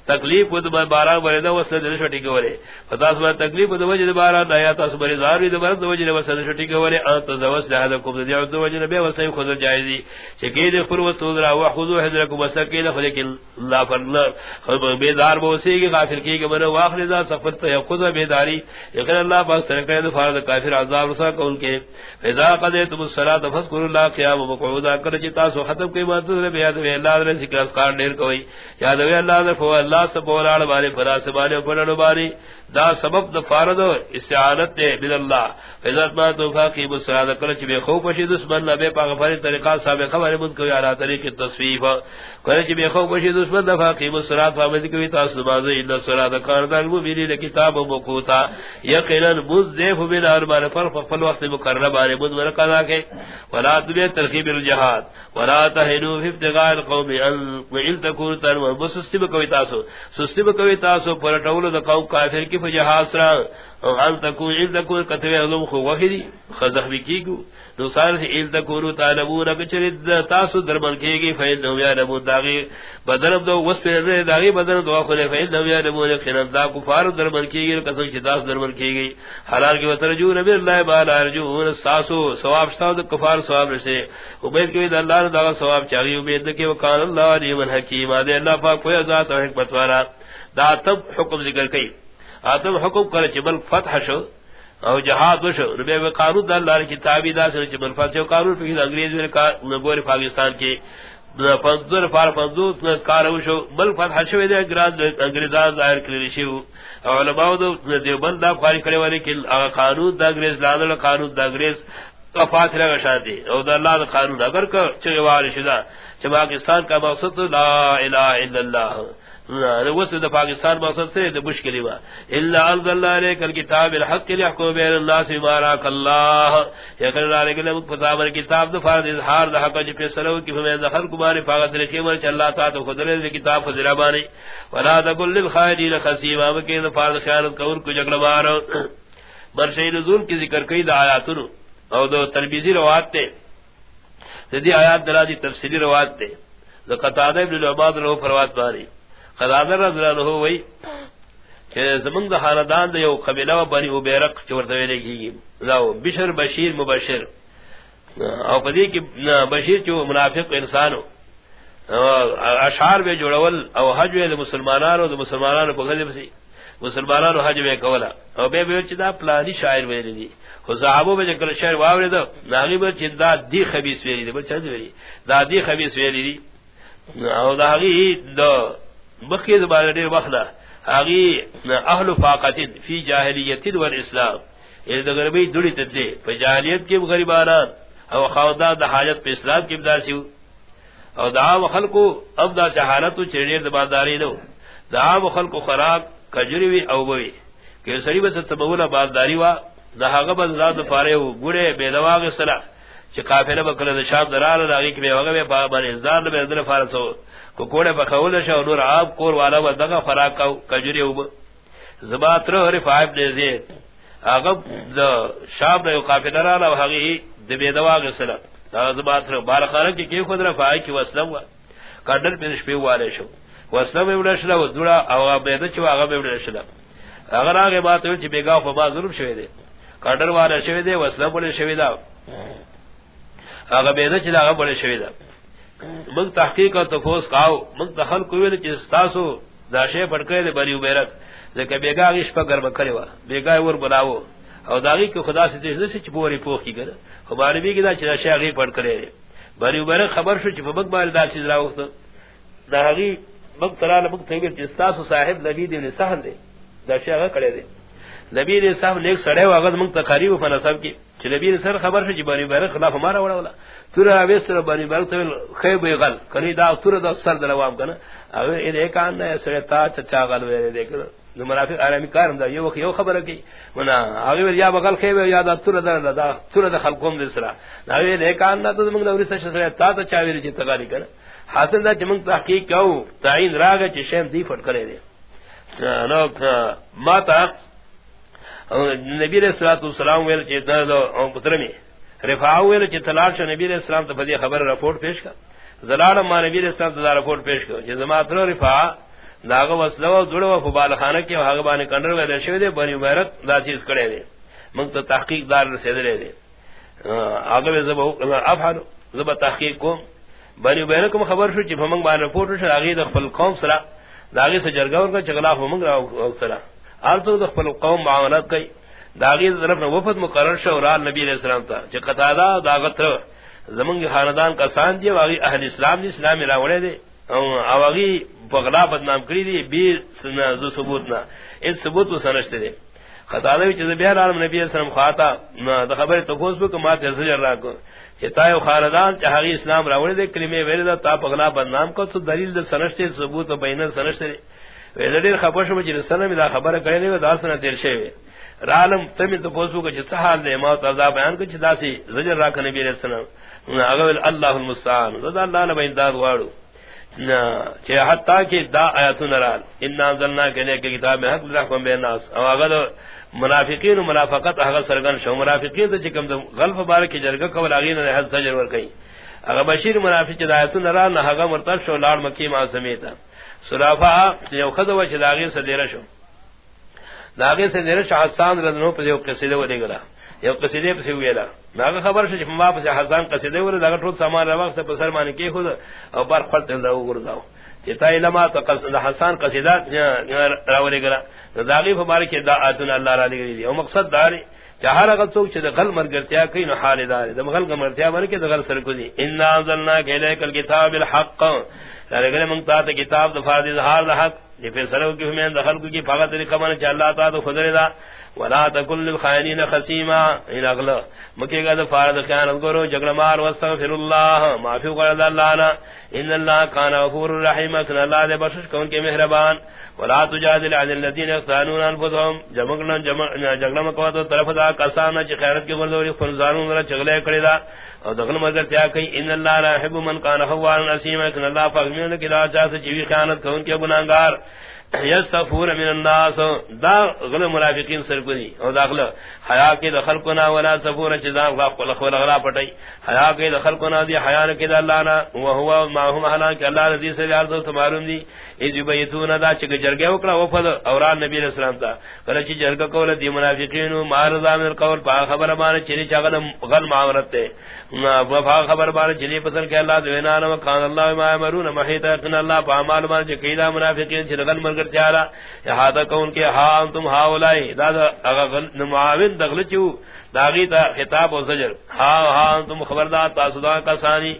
A: تکلیف ود بارا وردا وسل دل شٹی کے ورے فتاس مار تکلیف ود وجہ بارا نیا تاس بری زار دی ود برد وجہ وسل شٹی کے ورے کولے. انت زوس لہذا کو دی او وجہ بے وسے خود جائزی. چکی دی خور و تو ذرا و خذو حضرکم مسکین لیکن لا فرنا خود بیدار بو سی کی، غافل کی کہ من واخر ذا سفر تے خود بیداری. یقین اللہ پاک سر کہ فرض کافر عذاب رسا کو ان کے. فضا قضیتم الصلاۃ فذكروا الله قياما وقعودا کر چتا سو ختم کی بات ہے بیاد میں اللہ نے ذکر اسکار دیر کوئی۔ یاد ہے اللہ نے فو اللہ سب بولاڑ والے فراس والے پڑھن والے دا سبب دا فارد استعانت دے بل اللہ۔ فضلت ما تو توفاقی بسراد کرچ بے خوف وشی دسمن نبے پاک فاری طریقہ سابق خبر مد کوئی علا طریق تصویف کرچ بے خوف شید وشی دسمن دفاقی بسراد فامد کوئی تاس نمازی اللہ سراد کاردان مبینی لکتاب مکوتا یقینا مز دیف بین آرمان فرق فل وقت مقرب آنے مد مرقضا کے ولا تبی ترغیب الجہاد. ولا تهنوا في ابتغاء القوم ان وان تکون تنو بسستی بکوی تاسو. سستی بکوی تاسو پر ټولو د قوم کافر کی فجہاد سره او ان تکون ان تکون کتوی علم خو وحیدی خزخ بکی گو نصار سے عل تکونو تالبون اکچرد تاسو درمان کی گی، فیل نو یا نمون داغی بدنم دو وس پر رہ داغی بدنم دو آخونے فیل نو یا نمون خیرن دا کفار درمان کی گی قسم شتاس درمان کی گی۔ حلال کی وطرجو نبی اللہ بالا ارجو ساسو سواب شتاو دا کفار سواب رسے۔ امید کی دا اللہ دا سواب چاہی امید کی وکان اللہ علی من حکیم۔ آدھے اللہ پاک کوئی ذات و حکمت والا۔ دا تب حکم ذکر کئی۔ آتم حکم کرے چبل فتح شو۔ او جہاد وشو. ربے و قانون دا اللہ کی تابی دا سنے چبل فتح شو قانون پہ انگریز میں نگوری پاکستان کی پنزور فار پنزور کار وشو. بل فتح شو دے انگریزان ظاہر کلی شو علماء دو دیوبند دا خواری کرے والے کہ قانون دا انگریز لادل قانون دا انگریز فاتح لگا شادی او دا اللہ دا قانون. اگر کہ چگے واری شدہ چھ پاکستان کا مقصد لا الہ الا اللہ وسط دا پاکستان مقصد سے دا مشکلی با الا انزل اللہ علیہ کل کتاب الحق لیحکم بین الناس ماراک اللہ یکر اللہ علیہ کل فتابر کتاب دا فارد اظہار دا حقا جی پیسرو کی فمین دا خلق بانی فاغت رکھی ورچ اللہ تا تو خود رضی کتاب فضرہ بانی۔ ولا دا کل للخائدین خسیم آمکی دا فارد خیانت کور کو جگل مارو برشئی نزول کی ذکر کئی دا آیاتنو او دو تربیزی روات تے دی آیات دلا دی تفسیری روات تے دا قطادہ ابن العباد رہو فروات بانی قطادہ رضی اللہ عنہ وی کہ زمان دا خاندان دا یو قبیلہ و بنی عبیرق چورتوی لگی گی لاو بشر، بشیر، مبشر. او پدی کی بشیر چو منافق انسانو اشعار بے جوڑول او حج وی دا مسلمانانو دا مسلمانانو پا غزب سی مسلمانانو حج وی کولا او بے بے چی دا پلانی شاعر ویلی دی خو صحابو بے جکل شعر واوری دا ناغی بے چی دا دی خبیص ویلی دی بل چند ویلی دا دی خبیص ویلی دی او دا حقی دا بخی زبان دیر وقتا حقی اہل فاقتن فی جاہلیت والاسلام۔ یعنی دا غربی دوڑی تتلے فی جاہلیت کی غریبانان، او خواندان دا حاجت پہ اسلام کی بداسیو او دا عام خلقو اب دا چہالتو چرنیر دبانداری نو۔ دا عام خلقو خراب کجروی او بوی۔ کہ سری بس تبولا بانداری وا، دا حقب ازاد پارے ہو گڑے بے دواغ صلاح چی قافلہ بکل دا شام درال راگی کی بے وغا بے بانی ازدار بے ازدر فارسو۔ کو کوڑے بخول شو نور عاب کور والا و دغا فراق کجری او زباتر رفاعب نے زید اغب دا شام نے قافلہ رالا و حقی دبے دواغ صلاح دا زباتر بارخانہ کی کی خود رفاعی کی وسلم وا کڈل پیش پی والے شو. وسلم ابن شلا و دڑا او بیدہ چو اغب ابن شلا اگر آگے بات ہوئی چی بیگاو فما ظلم شوئے دے کڈر والا شوئے دے وسلم بولے شوئے دا اگر بیدہ چی دا اغب بولے شوئے دا منگ تحقیق اور تفوس کاؤ. منگ تخل کوئی چی ستاسو دا شے پڑکے دے بریو بیرک لیکن بیگا آگیش پا گرم کرے وا. بیگا اور بلاو او داغی کو خدا سے تیز سے چپوری پوخ کی گرا. ہمارے بھی دا چی دا شے آگی پڑ کرے دے. بریو بیرک خبر شو چی پا منگ باری دا چیز راو دا آگی منگ ترال منگ تیویر چی ستاسو صاحب نبی دے سہل دے. دا شے آگا کرے دے. نبی نے صاحب نیک سڑے واغذ منگ تقریب فنا صاحب کی. چ نبی سر خبر شو سے بنی بر خلاف ہمارا وڑا ولا تر اوی سر بنی بر خیب غل. کنی دا تر دا سر دلوام کنا. اوی اے ایک ان سر تا چچا غل وے دیکھ نو منافق عالمی کارم دا. یو یو خبر کی. منا اوی یا بغل خیب یا دا تر دا دا تر دا خلقوم دسرا اوی ایک ان تو منگ نور سر تا تا چاوی چ تگاری کنا. حاصل دا چمن تحقیق کو تعین راگ چ شیم دی فٹ کرے دے. نو ما تا نبی علیہ الصلوۃ والسلام ویل چے درد او پترمی رفاع ویل چے طلاق شو، نبی علیہ السلام تے بدی خبر رپورٹ پیش کا زلال ما نبی علیہ السلام تے رپورٹ پیش کو جے زما تر رفاع داغ وسلو جڑو فبال خانہ کے ہاگ بان کنڈر ویل شو دے بنی عمرت دا چیز کڑے دے منگ تو تحقیق دار سے دے دے آگے زب افعل زب تحقیق کو بنی بینکم خبر شو چی فمنگ بان رپورٹ شو آگی دا خپل قوم سرا دا آگی سے جرگاور کا چگلا فمنگ را سرا آل تو خپل قوم معاملات کئی دا آگی دا طرف وفد مقرر شو رال نبی علیہ السلام تا چی قطادا دا غطر زمنگ خاندان کا سان دی واغی اہل اسلام دی اسلام راوڑے دے او اغی بغلا بدنام کری دی، بیر سنا ذو ثبوت نا اس ثبوت و سنشتے دے خطا دے چیز بیار عالم نبی اسلام خواتا دا خبر تو خوز بکا ما تحصیل را کو چتای خاندان چاہی اسلام راوڑے دے کلمے ویلے دا تا بغلا بدنام کو تو دلیل دا سنشتے ثبوت و بینر سنشتے دے ویلے دیر خبر شو چیز سنم دا خبر کرے دے دا سنہ تیر شے رالم تمی تو پوسو کا چھ حال دے موت عذاب بیان کو چھ سی زجر راک نبی علیہ السلام۔ اغل اللہ المستعان۔ رضا اللہ نے امداد واڑو کہ حتا کہ دا آیاتن رال۔ ان انزلنا کنے کہ کتاب میں حق رحم بین الناس او اغل منافقین و منافقت اغل سرگن شو۔ منافقین تے چکم غلف بار کی جرگہ کول اگین نے حد سجر ور کئی اگر بشیر منافق دا آیاتن رال نہ ہگا مرتب شو لاڑ مکی ما سمیتا سرافا، یو خدو چ داغی سے دیر شو۔ داغی سے دیر شو حسان رضنو پر یو قصیدہ ودی گلا. یو قصیدے پس ویلا ناغه خبر شې ما پس حسن قصیدے ور دغه ټول سامان راوخت په سر باندې کې خود او بار خپل ته راو ګرځاو چې تا علما ته قصیدہ حسن قصیدہ راولې ګرا داغي مبارک دا اتن الله را لګی او مقصد دار چې هر هغه څوک چې د غل مرګرتیا کوي نو حال دار د غل مرګرتیا باندې کې د غل سر کوي ان انزلنا الیک الکتاب الحق. لرګله مونږ ته کتاب د فاضل اظهار د حق. دې فیصلو کې هم د خلکو کې فقط طریقه باندې چې الله تعالی خدای دا ولا تکل للخائنین خصیما. ان اغلا مکی گا فارد خیانت کرو جگل مار، واستغفر اللہ. معافی قرد اللہ نا. ان اللہ کان غفور الرحیم اکن اللہ دے بخشش کون کے مہربان. ولا تجادل عن الذين يقتانون انفسهم جمعنا جمع جگل مکو تو طرف دا کسانا چ خیرت کے گردوری فرزانوں ذرا چگلے کڑی دا. اور دغل مگر تیا کئی، ان اللہ لا يحب من كان خوارا اسیما اکن اللہ فغمین کلا چاس چوی خیانت کون کے گناہگار. یستفور من الناس. دا غل منافقین سر کوي او داخل حیا کې دخل کنا ولا سفور چزا خلق ولا غلا پټي حیا کې دخل کنا دی، حیا کې د الله نه او هو ما هم حنا کې الله رضی سے یار تو معلوم دی. اذ بیتون دا چې جرګه وکړه وفد اوران نبی رسول الله تا. کله چې جرګه کول دی منافقین مارزا من القول په خبر باندې چې چاغل غل معاملت ته وفا خبر باندې چې پسند کې الله دوینا نو کان الله ما امرون محیط کن الله په اعمال باندې چې کیدا منافقین چې غل مرګ کر جارا احاطہ کون کے ہاں تم ہا اولائی دادا معاون دغل چو داغی تا خطاب و زجر. ہاں ہاں تم خبردار تاسدان کا ثانی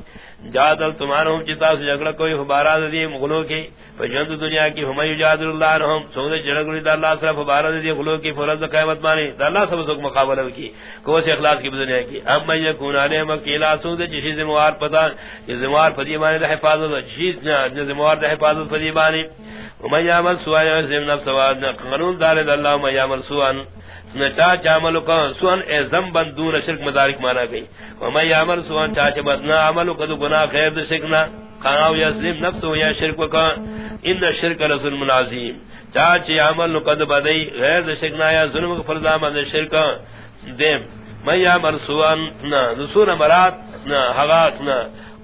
A: جادل تمہارا ہم چتا سے جھگڑا کوئی خبارات دی مغلو کی فجند دنیا کی، ہم یجادل اللہ عنہم سونے جھگڑی دا اللہ صرف خبارات دی مغلو کی، فرض قیامت مانی، دا اللہ سب سک مقابلہ کی کو سے اخلاص کی دنیا کی. اب میں یکون علی مکیلا سود جسی زموار پتہ یہ زموار پدی دا حفاظت چیز زموار دا حفاظت پدی ومن يعمل سوءا يعزم نفسه قانون دار الله ومن يعمل سوءا نچا چامل کا سوان اے ذنبا دون شرک مدارک مانا گئی. ومن يعمل سوءا چا بدنا عمل کو گناہ خیر دے سکنا قانو یظلم نفسه یا شرک کا ان الشرك رسول عظیم. چا چ عمل قد بدئی غیر دے سکنا یا ظلم کو فرض من شرک. دیم، من يعمل سوءا نہ رسول مراد نہ حقات نہ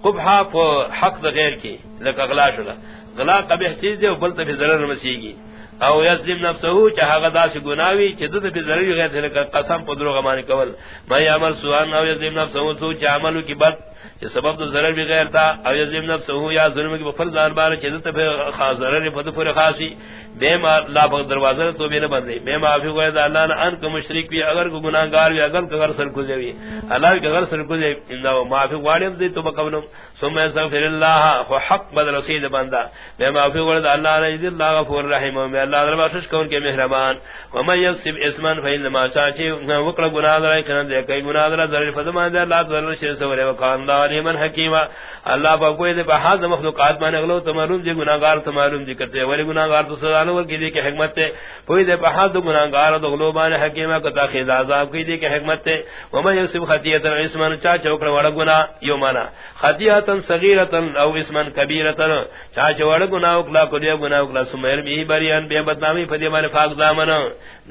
A: قبحہ کو حق غیر کی لک اغلا شلا غلا قبیح چیز دے بل تے ضرر مسیگی او یظلم نفسه چا غدا سے گناوی چ دت پہ ضرر غیر سے قسم پدرو غمان کول. میں عمل سوان او یظلم نفسه تو چا عملو کی بد کہ سبب تو ضرر بھی غیر تھا او یظلم نفسه یا ظلم کی فرض دار بار چ دت پہ خاص ضرر پد پر خاصی بے ما لا بغ دروازہ تو بھی نہ بندے۔ بے معافی کو اللہ نے ان کو مشرک بھی، اگر کو گناہگار بھی، اگر اگر سر کو دی اللہ کے اگر سر کو دی نو معافی واڑم دی تو بکونم ثم استغفر الله وحق بدل رسید بندہ۔ بے معافی کو اللہ نے دی اللہ غفور رحیم۔ و اللہ در بخش کون کے مہربان۔ و من یسب اسما فینما چاچی وکڑ گناہ در کنا دے۔ کئی گناہ در در فدما دے۔ اللہ در شر سورے۔ و کان اللہ من حکیم اللہ با کوئی دے بہاد مخلوقات میں اگلو تمارون دی گناہگار تمارون دی کرتے۔ ولی گناہگار تو سزا کی دی کہ حکمت تے۔ کوئی دے بہاد گناہگار غلوبان تاخیر عذاب کی دی کہ حکمت تے۔ و یسب خطیۃ وڑ گناہ، یو مانا۔ خطیۃ صغیرۃ او اسما کبیرۃ چاچا وڑ گناہ وکلا کو دی گناہ وکلا سمیر بھی بریان، بے بدنامی فدی مارے پاک دامن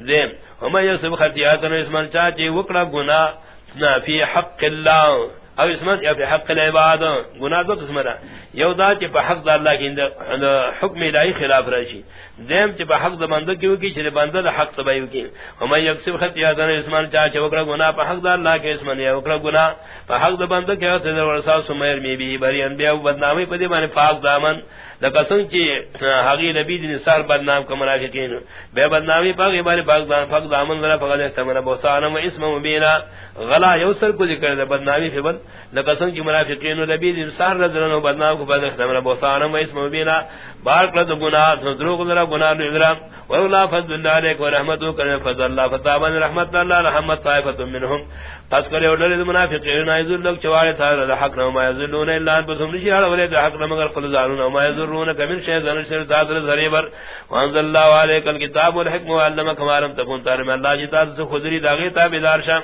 A: دیم ہم یسب خطیات اسما چاچا وکڑا گناہ فی حق اللہ۔ او اسمت یا فی حق العباد۔ گناہ دو قسم یو دا چی پا حق دا اللہ کی حکم الہی خلاف راشی۔ دیم چی پا حق دا بندو کیو کی، چی بندو دا حق سبایو کی. ہمیں یکسب خطیاتن اسمان چاہ چی وکرا گناہ، پا حق دا اللہ کے اسمان یا وکرا گناہ. پا حق دا بندو کیو تیدر ورسا سمیر می بی، بری انبیاء و بدنامی پا دی مانی پاک دامن. لکسن چی حقی نبی دی نصار بدنام کا منافقین. بے بدنامی پاک باری پاک دامن پاک دامن ذرا فقد احتمنا بوسانا و اسم مبینا. غلا یوسر کو ذکر دا بدنامی فی بل. لقسم کی منافقین نبی انسان رضرن و بدنام کو بدخ دمنا بوسانا و اسم مبینا. بارک لد گناہ، دروغ ذرا گناہ نظرام ولولا فضل اللہ علیک و رحمتو کرنے فضل اللہ فتابن رحمت اللہ رحمت طائفت منہم قص کرے اور لد منافقین ایزل لوگ چوارے تھا حق نہ ما یذلون الا ان بسم نشی علی ولد حق نہ مگر قل زارون ما یذرون کمن شیء زن شر ذات ذریبر. وانزل اللہ علیک الکتاب والحکم وعلمک ما لم تكن تعلم. اللہ جی جتا خذری داغی تابدار شام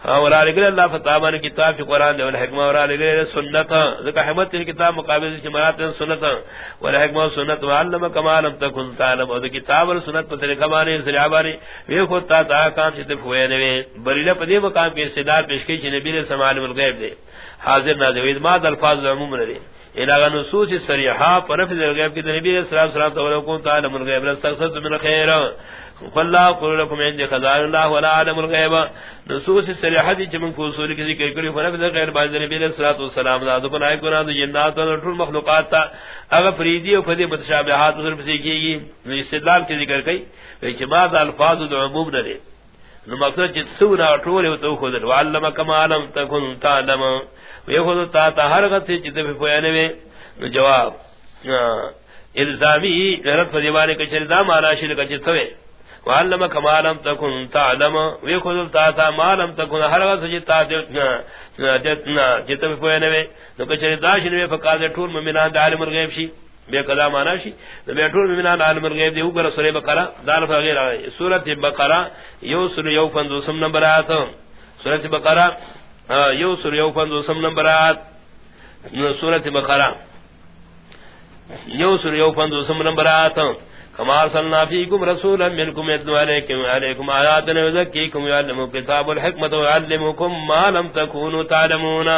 A: ہاں، اور علی اللہ فتابن کتاب چ قران دے حکمت اور علی سنت ہاں، ذکر حکمت کتاب مقابل چ مرات سنت ہاں، اور حکمت سنت علم کمال اب تک تعلم، اور کتاب اور سنت پر کمانے ذریعہ وی خود تا تا کام چ ہوئے نے بریلا پدی مقام کے صدا پیش کی چ نبی نے سمال الغیب دے، حاضر ناظر ما الفاظ عموم نے الى نصوص صریحہ پر فضل الغیب کی نبی صلی اللہ علیہ وسلم تو کو تعلم الغیب استغفرت من خیر فالله قل لكم عند خزائن الله ولا عالم الغيب نصوص الصريحه دي من اصول کی ذکر کری فرق غیر باز نبی علیہ الصلوۃ والسلام ذات کو نائے کو نہ جنات اور طول مخلوقات تا اگر فریدی اور فدی متشابہات صرف سیکھی گی استدلال کی ذکر کئی کہ بعض الفاظ عموم نہ نو مقصد چ سورا طول تو خود علم کما لم تكن تعلم۔ یہ خود تا تا ہر غت چ تے پھیانے میں جواب الزامی غرض فدیوانے کے چردا مانا شر کا چتوے وعلم كما لم تكن تعلم۔ ويخذ تا تا ما لم تكن هر وقت جتا جتنا جت کوئی نہ تو کچھ داش نے فقاد ٹول مومنان عالم الغیب شی۔ بے قضا مانا شی۔ بے ٹول مومنان عالم الغیب دی اوپر سورہ بقرہ، دار وغیرہ سورۃ بقرہ، یو سورہ یو فن سم نمبر آیات سورۃ بقرہ یو سورہ یو فن دو سم نمبر آیات سورۃ بقرہ. یو سورہ یو فن دو سم نمبر آیات کما ارسلنا فیکم رسولا منکم یتلو علیکم علیکم آیاتنا یزکیکم، یعلمو کتاب الحکمت ویعلمکم ما لم تکونو تعلمون.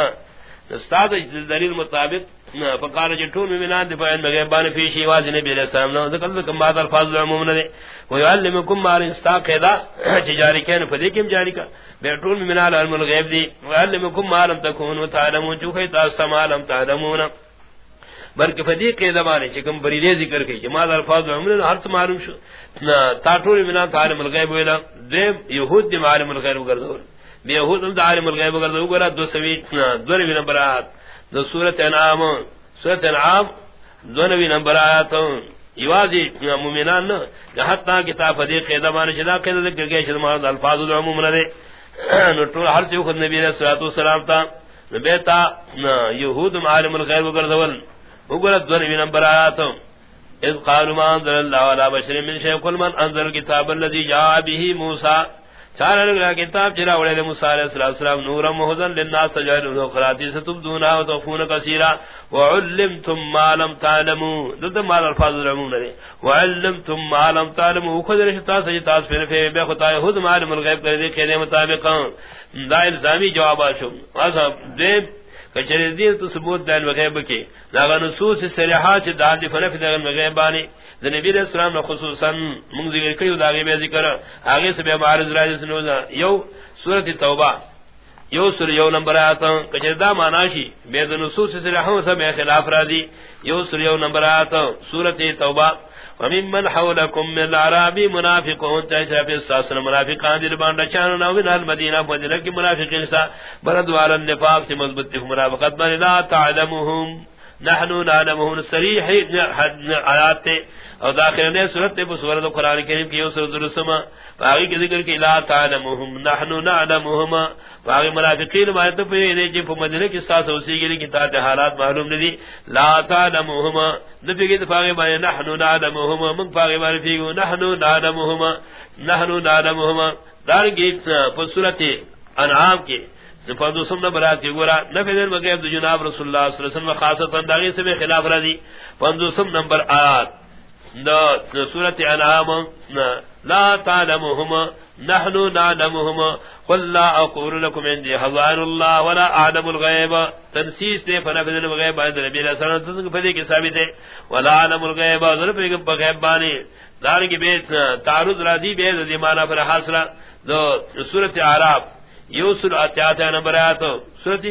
A: استاد، دلیل مطابق فقال جتون ممنان دفاعین مغیبان فیشی واضح نبی علیہ السلام، نو، ذکر ذکر بعد الفاظ العموم ندے. ویعلمکم ما لنستا قیدا جاری کین فدیکم جاری کا بیٹون ممنان علم الغیب دی ویعلمکم ما لم تکونو تعلمون چوکھئی تاستا ما لم تعلمون بلکہ فدی کے زمانے چکم بری دے ذکر کی جماعت الفاظ عمر ہر تو معلوم شو تا ٹول منا عالم الغیب ویلا دیم یہود دی عالم الغیب گردول بی یہود دی عالم الغیب گردول گرا دو سوی دو نبی نمبرات دو سورۃ انعام سورۃ انعام دو نبی نمبرات یوازی مومنان نہ حتا کتاب دی قیدہ زمانے چدا کے ذکر کے جماعت الفاظ عموم نہ دے نو ٹول ہر تو خود نبی علیہ الصلوۃ والسلام تا بیتا یہود عالم الغیب گردول اگر دون من نمبر آیات اذ قالوا ما انزل الله على بشر من شيء كل من انزل الكتاب الذي جاء به موسى چار لگا کتاب چرا وڑے دے موسی علیہ السلام نورا مہدن للناس تجعلون قراتی ستبدون وتخفون كثيرا وعلمتم ما لم تعلموا ذل ما الفاظ العموم نے وعلمتم ما لم تعلموا خذ رشتا سجتا جی پھر پھر بے خطا خود معلوم الغیب کرے کہ مطابق دائر زامی جواب شو واسا دے کچری دین تو ثبوت دین وغیب کی لاغا نصوص سریحات دان دی فنف دین وغیبانی نبی علیہ السلام نے خصوصا من ذکر کیو داغی بے ذکر آگے سے بے معارض راجی سنوزا یو سورت توبہ یو سور یو نمبر آتا کچر دا ماناشی بے نصوص سریحات سے بے خلاف راضی یو سور یو نمبر آتا سورت توبہ ومن من حولكم من العرب منافقون تشرف الساسن منافقان، دل بان چانو نو من المدینہ، فضل کی منافقین سا بردو علی النفاق سے مضبوط منافقت من لا تعلمهم نحن نعلمهم صریح آیات اور داخل نے سورت تے سورۃ قران کریم کی سورۃ الرسما باقی کے ذکر کی لا تعلمهم نحن نعلمهم باقی منافقین ما تو پہ نے جب جی مدینے کے ساتھ اسی کے کی تات حالات معلوم نہیں لا تعلمهم نبی کے دفاع میں نحن نعلمهم من باقی ما فی نحن نعلمهم نحن نعلمهم دار کی سورۃ انعام کے صفات برات کی گورا جناب رسول اللہ صلی اللہ علیہ وسلم، خاصتا داغی سے خلاف نمبر آیات سورت انعام لا تعلمهم نحن نعلمهم قل لا اقول لكم عندي خزائن الله ولا اعلم الغيب. تنسيس تے فنفذ الغيب عند نبی علیہ السلام تنگ فدی کے ثابت ہے، ولا اعلم الغيب ذل پیغم غیب بانی دار کی بیت تعرض راضی بے زمانہ پر حاصل، دو سورۃ اعراف، یو سورۃ اتیا نمبر آیات سورۃ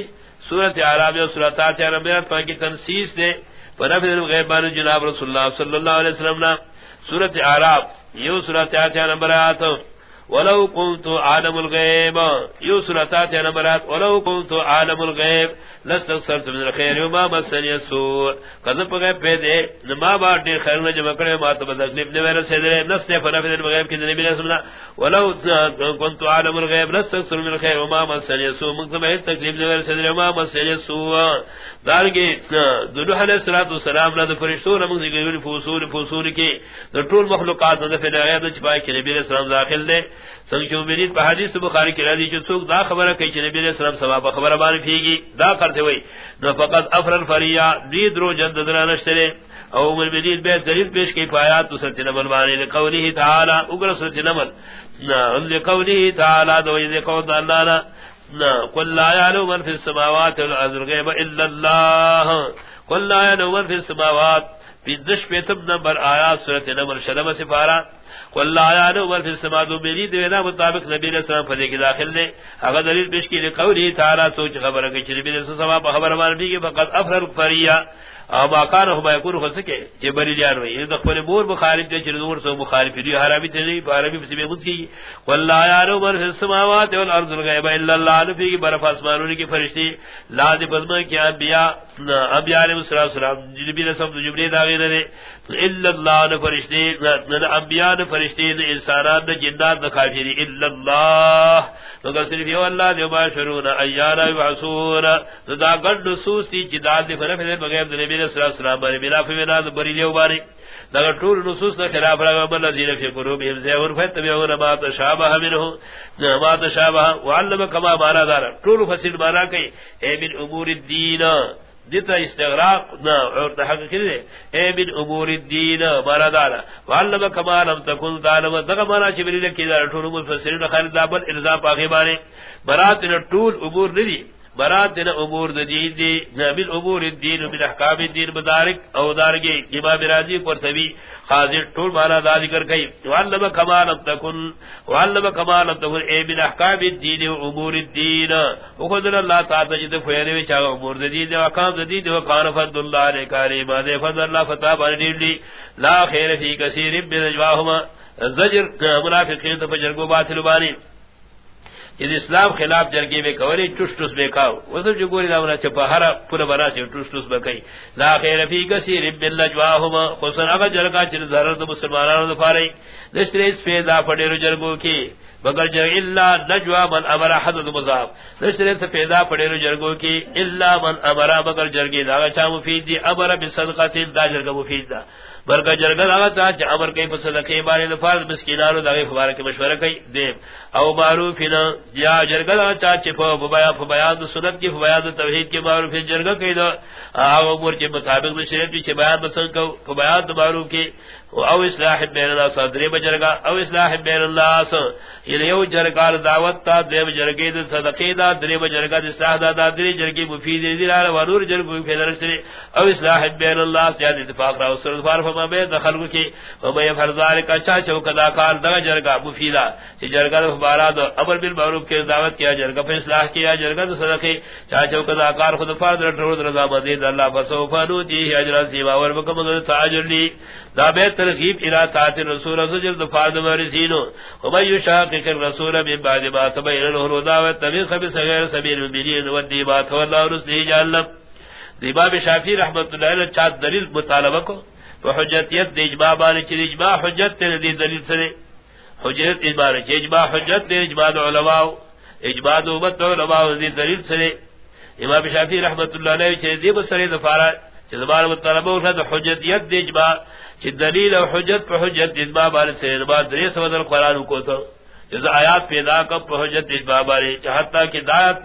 A: سورۃ اعراف یو سورۃ اتیا نمبر آیات کی تنسیس تے فنفذ الغیب جناب رسول اللہ صلی اللہ علیہ وسلم نا سورت عراب یو سورت آتیا نمبر آتا ولو كنت عالم الغیب، یو سورت آتیا نمبر آتا ولو كنت عالم الغیب لستغفرت من الخير وما یعنی مسني السوء قذب غيب بيدي ما بعد خير نجم کرے، ما تو تکلیف نے میرے سے دے نس نے فنا في الغيب کہ نبی نے سنا ولو كنت عالم الغيب لستغفر من الخير وما یعنی مسني السوء مقدم ہے تکلیف نے میرے سے دے یعنی ما مسني السوء دار کی دلو علیہ الصلوۃ والسلام نے فرشتوں نے مجھے فصول فصول کی. طول مخلوقات نے پھر غیب چھپائے کہ نبی نے سلام داخل دے. سنچو میرید پہ حدیث بخاری کی رضی جو سوک دا خبر کئی چھ نبی علیہ السلام سبا خبر بانی پھیگی. دا کار دی وی نو فقط افرن فریا دی درو جند دنا نشتری او عمر بدید بیت دلیل پیش کی پایات تو سرچ نمل بانی لقولی تعالی اگر سرچ نمل نا لقولی تعالی دو یہ قول اللہ نا، قل لا یعلو من فی السماوات والارض الغیب الا اللہ قل لا یعلو من فی السماوات فی دش پیتم نمبر آیات سورت نمبر شلم سفارا قل لا یعلم من فی السماء، دو میری دوینا مطابق نبی علیہ السلام فضے کی داخل لے اگر دلیل پیش کی قولی تعالی سوچ خبر اگر چلی نبی علیہ پا خبر مان بھی فقط افرر فریہ اما کان ہو یکون ہو سکے کہ بری جان ہوئی یہ دخل مور بخاری دے چر نور سو بخاری مخالف دی. حرابی تے نہیں عربی سے بھی مت کی والله یعلم من فی السماوات والارض الغیب الا اللہ نبی کی برف اسمانوں کی فرشتے لازم دی کیا بیا ابیا علیہ السلام نبی نے سب جبریل دا غیر نے الا اللہ نے فرشتے نہ انبیاء نے فرشتے نے انسانات نے جنات نے کافر الا اللہ تو صرف یہ اللہ دے ما شرون ایانا یبعثون. تو گڈ نصوصی جدال دی فرف دے بغیر نبی صلی اللہ علیہ وسلم بری بلا فینا بری لیو باری دا طول نصوص دا خلاف رہا بل الذین فی قلوبهم زیغون. فتبعون ما تشابه منه. ما تشابه وعلم کما مانا دارا طول فصل مانا کئی. اے من امور الدین. دیتا استغراق، نا، اور تحقیق کرے اے من امور الدین، مانا دانا وعلم کما لم تکن تعلم. دغا مانا چی بلی لکی دارا طول مفسرین خالد دابل ارزاق آخی بانے برات طول امور ندی. برات دین امور دین دی نبی امور الدین، من احکام الدین مدارک او دارگی امام راضی پر سبی حاضر طول مانا دا ذکر کئی۔ وعلم کما لم تکن وعلم کما لم تکن، اے من احکام الدین و امور الدین۔ وخذل اللہ تعالی جد فینے وچ امور دین دی احکام دین دی وقان فضل اللہ علیہ کریم دے۔ فضل اللہ فتح بن دی۔ لا خیر فی کثیر من اجواہما زجر، منافقین تو فجر کو باطل بانی۔ یہ اسلام خلاف جرگی میں کوری ٹس ٹس بے کھاو وسب جو گوری دامنا چپا ہر پورا بنا سے ٹس ٹس بکئی لا خیر فی کثیر من نجواہما۔ خصوصا اگر جرگا چر ضرر تو مسلمانانو دفارئی نشتر اس فیضا پڑے رو جرگو کی۔ مگر جر الا نجوا من امر حدد مضاف۔ نشتر اس فیضا پڑے رو جرگو کی۔ الا من امر، مگر جرگی دا چا مفید دی۔ امر بصدقات دا جرگا مفید دا۔ برکا جرگا دا چا امر کئی فصدقی بارے دفارد مسکینانو دا غیف بارک مشورہ کئی۔ دیم۔ او معروف نا یا جرگا چا چ ف بیان ف بیان سنت کی بیان توحید کے معروف جرگا کئی دا او امور کے مطابق شریعت کی بیان بسن کو ف بیان معروف کی. او اصلاح بین الناس درے بجرگا او اصلاح بین الناس. یہ یو جرگا دعوت تا درے بجرگے دے صدقے دا درے بجرگا دے اصلاح دا درے جرگے مفید دی لا و نور جرگو کے درسے او اصلاح بین الناس یا اتفاق را اسر فار فما بے دخل کی. و بے فرزار کا چا چوکدا کار دا جرگا مفیدا. جرگا بارا دو امر بالمعروف کے دعوت کیا جرگا پر اصلاح کیا جرگا تو صدقے چاچو کذا کار خود فرض رٹو رضا مدید اللہ فسوف نوتی اجر سیما ور بکم تاجر لی۔ دا بیت ترغیب الى طاعت الرسول زجر دفاع مرسینو ومن يشاقق الرسول من بعد ما تبين له الهدى واتبع خبث غير سبيل المؤمنين ودي ما تولى ورسله جهنم امام شافعی رحمۃ اللہ علیہ چا دلیل مطالبہ کو حجتیت اجماع بانی چھ اجماع حجت تے دلیل سے حجت اجماع چھ اجماع حجت تے اجماع علماء اجماع امت علماء دی دلیل سے امام شافعی رحمۃ اللہ علیہ چھ دی بسری دفارہ چھ زبان مطالبہ اٹھا حجتیت اجماع چھ دلیل او حجت پہ حجت اجماع بارے سے بعد دری سمدر قرآن کو تو۔ جز آیات پیدا کب پہ حجت اجماع بارے چاہتا کہ دایات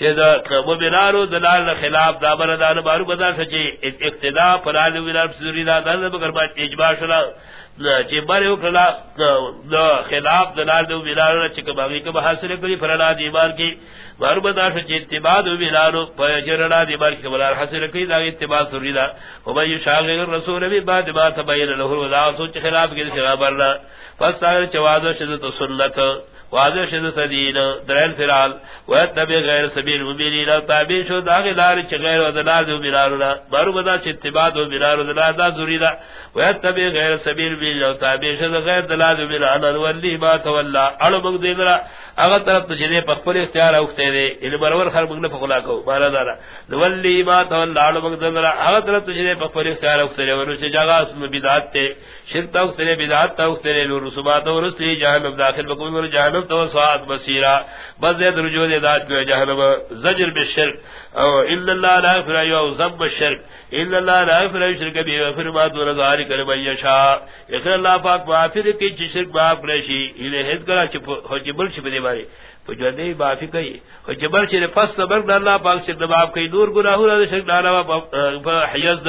A: المؤمنین مبنارو دلال خلاف دا بردان بارو بدا سچے اقتداء پران ویلار سوری دا دل بگر با اجبار شلا چے بارے وکلا دا خلاف دلال دو ویلار چکا باقی کب حاصل کری فرنا دیمان کی، بارو بدا سچے اتباع دو ویلارو پجرنا دیمان کی کبلار حاصل کری دا اتباع سوری دا ومن شاغر رسول بھی بعد ما تبین لہر ودا سوچ خلاف کی خبرنا پس تاگر چوازو شدت سنت واضح شد سدین، درین فرال ویتبی غیر سبیل مبینین تابین شد داغی لاری چی غیر وزنار دو بلارونا بارو بدا چی اتباع دو بلار وزنار دا زوری دا ویتبی غیر سبیل مبینین تابین شد، غیر دلار دو بلارونا نولی ما تولا علو مگ دیگرا اگر طرف تو جنہیں پخپل اختیار اوکتے دے یعنی ان برور خر مگ نفقلا کو، مانا دارا نولی ما تولا علو مگ دیگرا اگر طرف تو جنہیں پخپل اختیار اوکتے دے، ونو چی جاگا اسم بدات تے شرک تو تیرے بدعت تو تیرے نور رسوبات اور رسلی جہنم داخل بکوی مر جہنم تو سواد بصیرہ۔ بس یہ رجوع ذات کو جہنم، زجر بالشرک او ان اللہ لا یغفر ایو ذنب الشرک. ان اللہ لا يغفر یغفر الشرک بھی یغفر ما دون ذلك لمن یشاء. کہ اللہ پاک معافی کی شرک معاف کرے شی. انہیں ہز کرا چپ ہو جی جبل چپ دے مارے. جدی معافی کئی. جبر جی چر پس صبر اللہ پاک سے معاف کئی. دور گناہ نہ شرک نہ علاوہ حیز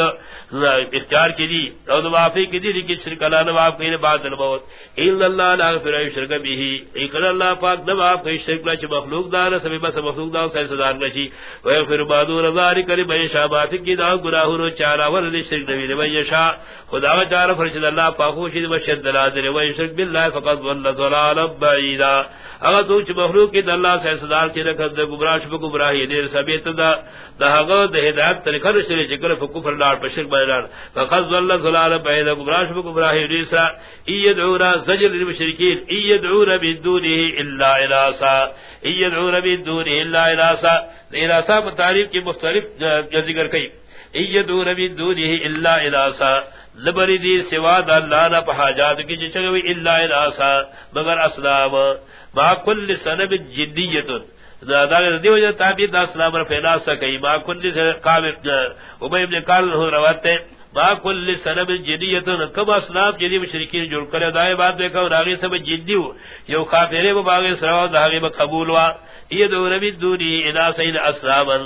A: اختیار کی دی. اور معافی کی دی لیکن شرک اللہ نہ معاف کئی بعد الموت الا اللہ لا يغفر یغفر شرک به ایکل اللہ پاک نہ معاف کئی. شرک نہ مخلوق دار سب بس مخلوق دار سے صدار نشی و یغفر بعد رضا کر بے شاء کی دا گناہ نو چارا ور دی شرک نبی نے یشاء خدا و چارا فرشد اللہ پاک خوشی و شد لازر و شرک بالله فقط ضل ضلالا بعیدا اگر تو مخلوق کی اللہ سے صدار کی رکھت دے گمراہ شب گمراہی دیر سبیت دا دا حقا دا ہدایت طریقہ رسلی چکر فکفر لار پشک بیلار فقض اللہ صلال بہید گمراہ شب گمراہی ریسا ایدعونا زجر المشرکین ایدعونا بدونه الا الاسا ایدعونا بدونه الا الاسا. الاسا متعریف کی مختلف ذکر کئی. ایدعونا بدونه الا الاسا. لبری دی سوا دا اللہ نا پہاجات کی جی جچگوی الا الاسا. مگر اسلام. ما کل سنب جدیت دا دیو جو تعبیر اسلام را فینا سکی ما کل سنب قابل. ابی ابن کارل ہو روات ما کل سنب جدیت کم اسلام جدی مشرکین جڑ کرے دائے بات دیکھا، اور آگے سب جدیو یو خاطرے باغی سراو دا آگے با قبول وا یہ دو نبی دونی انا سید اسلاما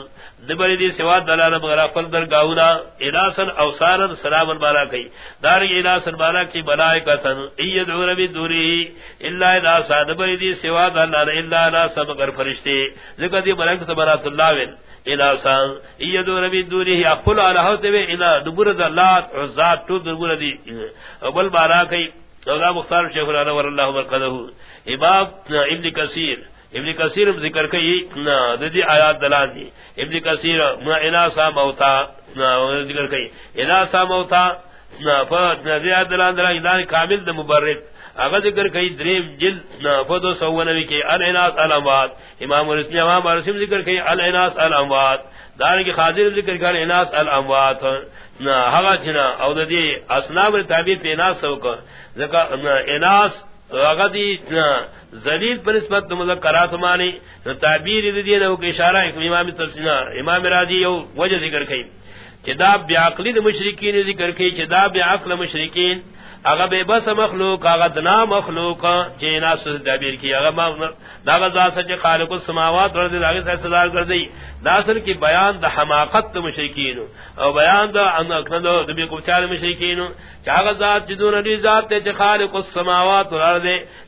A: دبری دی سوا دلانا مگر اپل در گاونا اناسن اوسارن سلامن بالا کئی دارنگ اناسن بالا کی ملائکتن۔ ایدعو ربی دوری اللہ اناسا۔ دبری دی سوا دلانا اللہ اناسا مگر فرشتے۔ ذکر دی ملائکت برات اللہ وین اناسا ایدعو ربی دوری اپل آلہو تیوے انا دبور دلات عزات تو دبور دی۔ بل بالا کئی اوزا مختار شیخ شیخرانا ور اللہ مرقدہ امام ابن کثیر ابن کثیر ذکر کئی دی آیات دلان دی۔ ابن کثیر ما انا سا موتا ذکر کئی۔ انا سا موتا فزیاد دلان دلان دلان کامل دا مبرد اگر ذکر کئی دریم جل فدو سوونوی کی الاناس الاموات. امام رسلی امام رسیم ذکر کئی الاناس الاموات. دارنگی خاضر ذکر کئی الاناس الاموات. حقا چنا، او دا دی اصناب تعبیر پی اناس سوکا ذکر اناس غدی زلیل پر نسبت مذکرات مانی. تعبیر دی نو کہ اشارہ امام تفسیر امام راضی یو وجہ ذکر کئی. چدا بیاقلی مشرکین ذکر کئی، چدا بیاقل مشرکین. اگر بے بس مخلوق اگر دنا مخلوق چینا سوز دابیر کی اگر داغ ذات سچ خالق السماوات ورد داغ سے صدار کر دی ناصر کی بیان دا حماقت دا مشرکین او بیان دا ان اکندو دبی کو مشرکین چاغ ذات جدون علی ذات تے خالق السماوات ورد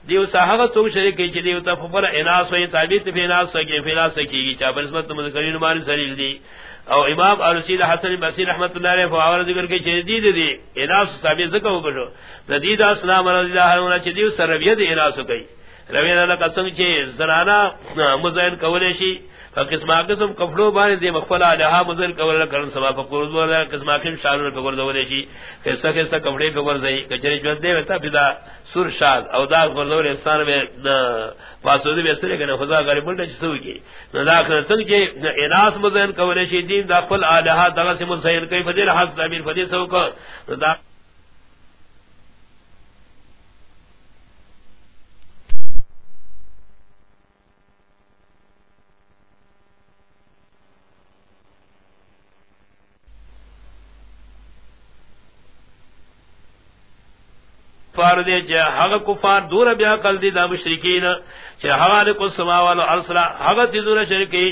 A: دیو صحابہ تو شریک کی دیو تفر اناس و تعبیر فی اناس کی فی اناس کی چا بنسبت مذکرین مار سلیل دی. او امام ارسید حسن بصری رحمت اللہ علیہ فاور ذکر کے جدید دی اناس صاحب ذکر ہو بشو ندید اسلام رضی اللہ عنہ چدی چدیو سرویت اناس کئی۔ روینا قسم چے زنانا مزین کولے شی قسم قسم کفلو بانے دے مخفلا لہا مزل کور کرن سما فقرد ولا قسم قسم شارن پکور دولے شی قصہ قصہ کپڑے پکور دئی کچری جو دے وتا بدا سور شاد او دا ور دولے انسان میں واسو دے وسرے کنے خدا غریب بلڈ چسو کی ندا کر سن کے اناس مزل کور شی دین دا فل الہ دا سے مزین کیف دے حس تعبیر فدی سو کو دا کفار دے جے حق کفار دور بیا کل دی دا مشرکین چے حوال کو سماوال ارسلا تی دور شرکی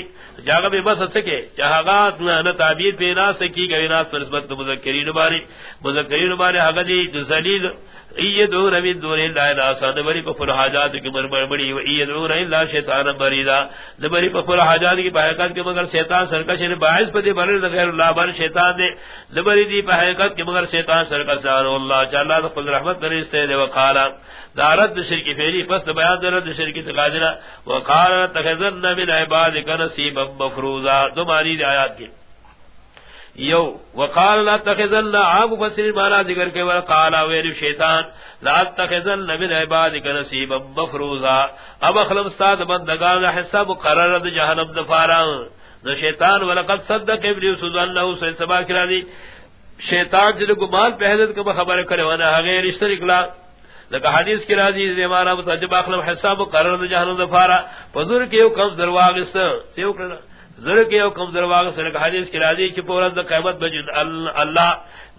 A: جاگا بے بس سکے چے حقات نہ تعبیر پہ نہ سکی گئی ناس پر نسبت مذکرین باری مذکرین باری حق دی، جو ایدو رمی دور اللہ ناسان بری پا فل حاجات کی مرمر بڑی و ایدو رمی اللہ شیطان بریدا۔ دبری پا فل حاجات کی پاہکت کی مگر شیطان سرکش نے باعث پا دی بری غیر اللہ بر شیطان دے۔ دبری دی پاہکت کی مگر شیطان سرکش آنو اللہ چاہاللہ دا فل رحمت نرستے دے وقالا۔ دارت شرکی فیری پس بیان دارت شرکی تقادنا وقالا تخذن من عبادک نصیبا مفروضا۔ دو معنی دی آیات کی۔ یو وقال لا تخذن عام فسر مانا ذکر کے وقال ویل شیطان لا تخذن من عبادك نصيبا مفروضا اب اخلم استاد بندگان حساب مقرر جہنم دفارا دا شیطان ولقد صدق ابلیس ظنه سے سبا کرا دی شیطان جن کو مال پہلت کو خبر کرے وانا غیر اشترکلا لکہ حدیث کی راضی زمانہ متجب اخلم حساب مقرر جہنم دفارا فذر کیو کم درواغ درواغست سیو کرنا زرکی او کم درواغ سرک حدیث کی راضی چی پورا قیمت بجن اللہ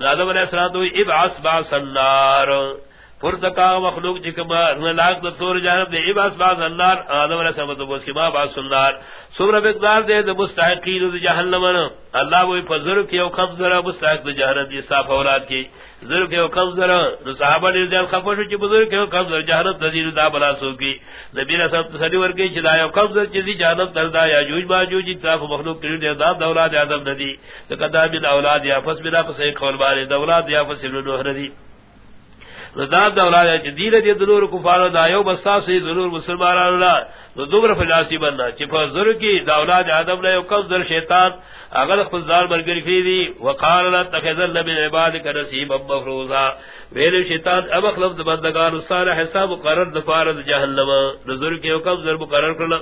A: آدم علیہ السلام تو ابعث باس النار پرتکا مخلوق جی کما لاک دا دفتور جانب دے ابعث باس النار آدم علیہ السلام تو بس کما باس النار سمر بقدار دے دے مستحقین دے جہنم اللہ وہی فضر کی او کم ذرا مستحق دے جہنم دی صاف اولاد کی ذر یو کم زر نو صحابہ نے جان خفش چ بزرگ یو کم زر جہنم تذیر دا بلا سو کی نبی نے سب تسلی ور کی چدا کم زر چ دی جہنم تردا یا جوج با جوج صاف مخلوق کی دے، دا اولاد اعظم ندی۔ قدا من اولاد یا فس بنا فس قول بارے اولاد یا فس نوح ندی۔ رداد اولاد چ دین دی ضرور کفار دا یو بسا سی ضرور مسلمانان اللہ نو دوبر فلاسی بننا چ فزر کی دا اولاد آدم نے کم ذر شیطان اگر خزار برگر کی دی. وقال لا تخذل من عبادك نصيبا مفروضا. ویل شیطان اب خلف بندگان استاد حساب مقرر دفارد جہنم نظر کے حکم ضرب مقرر کرنا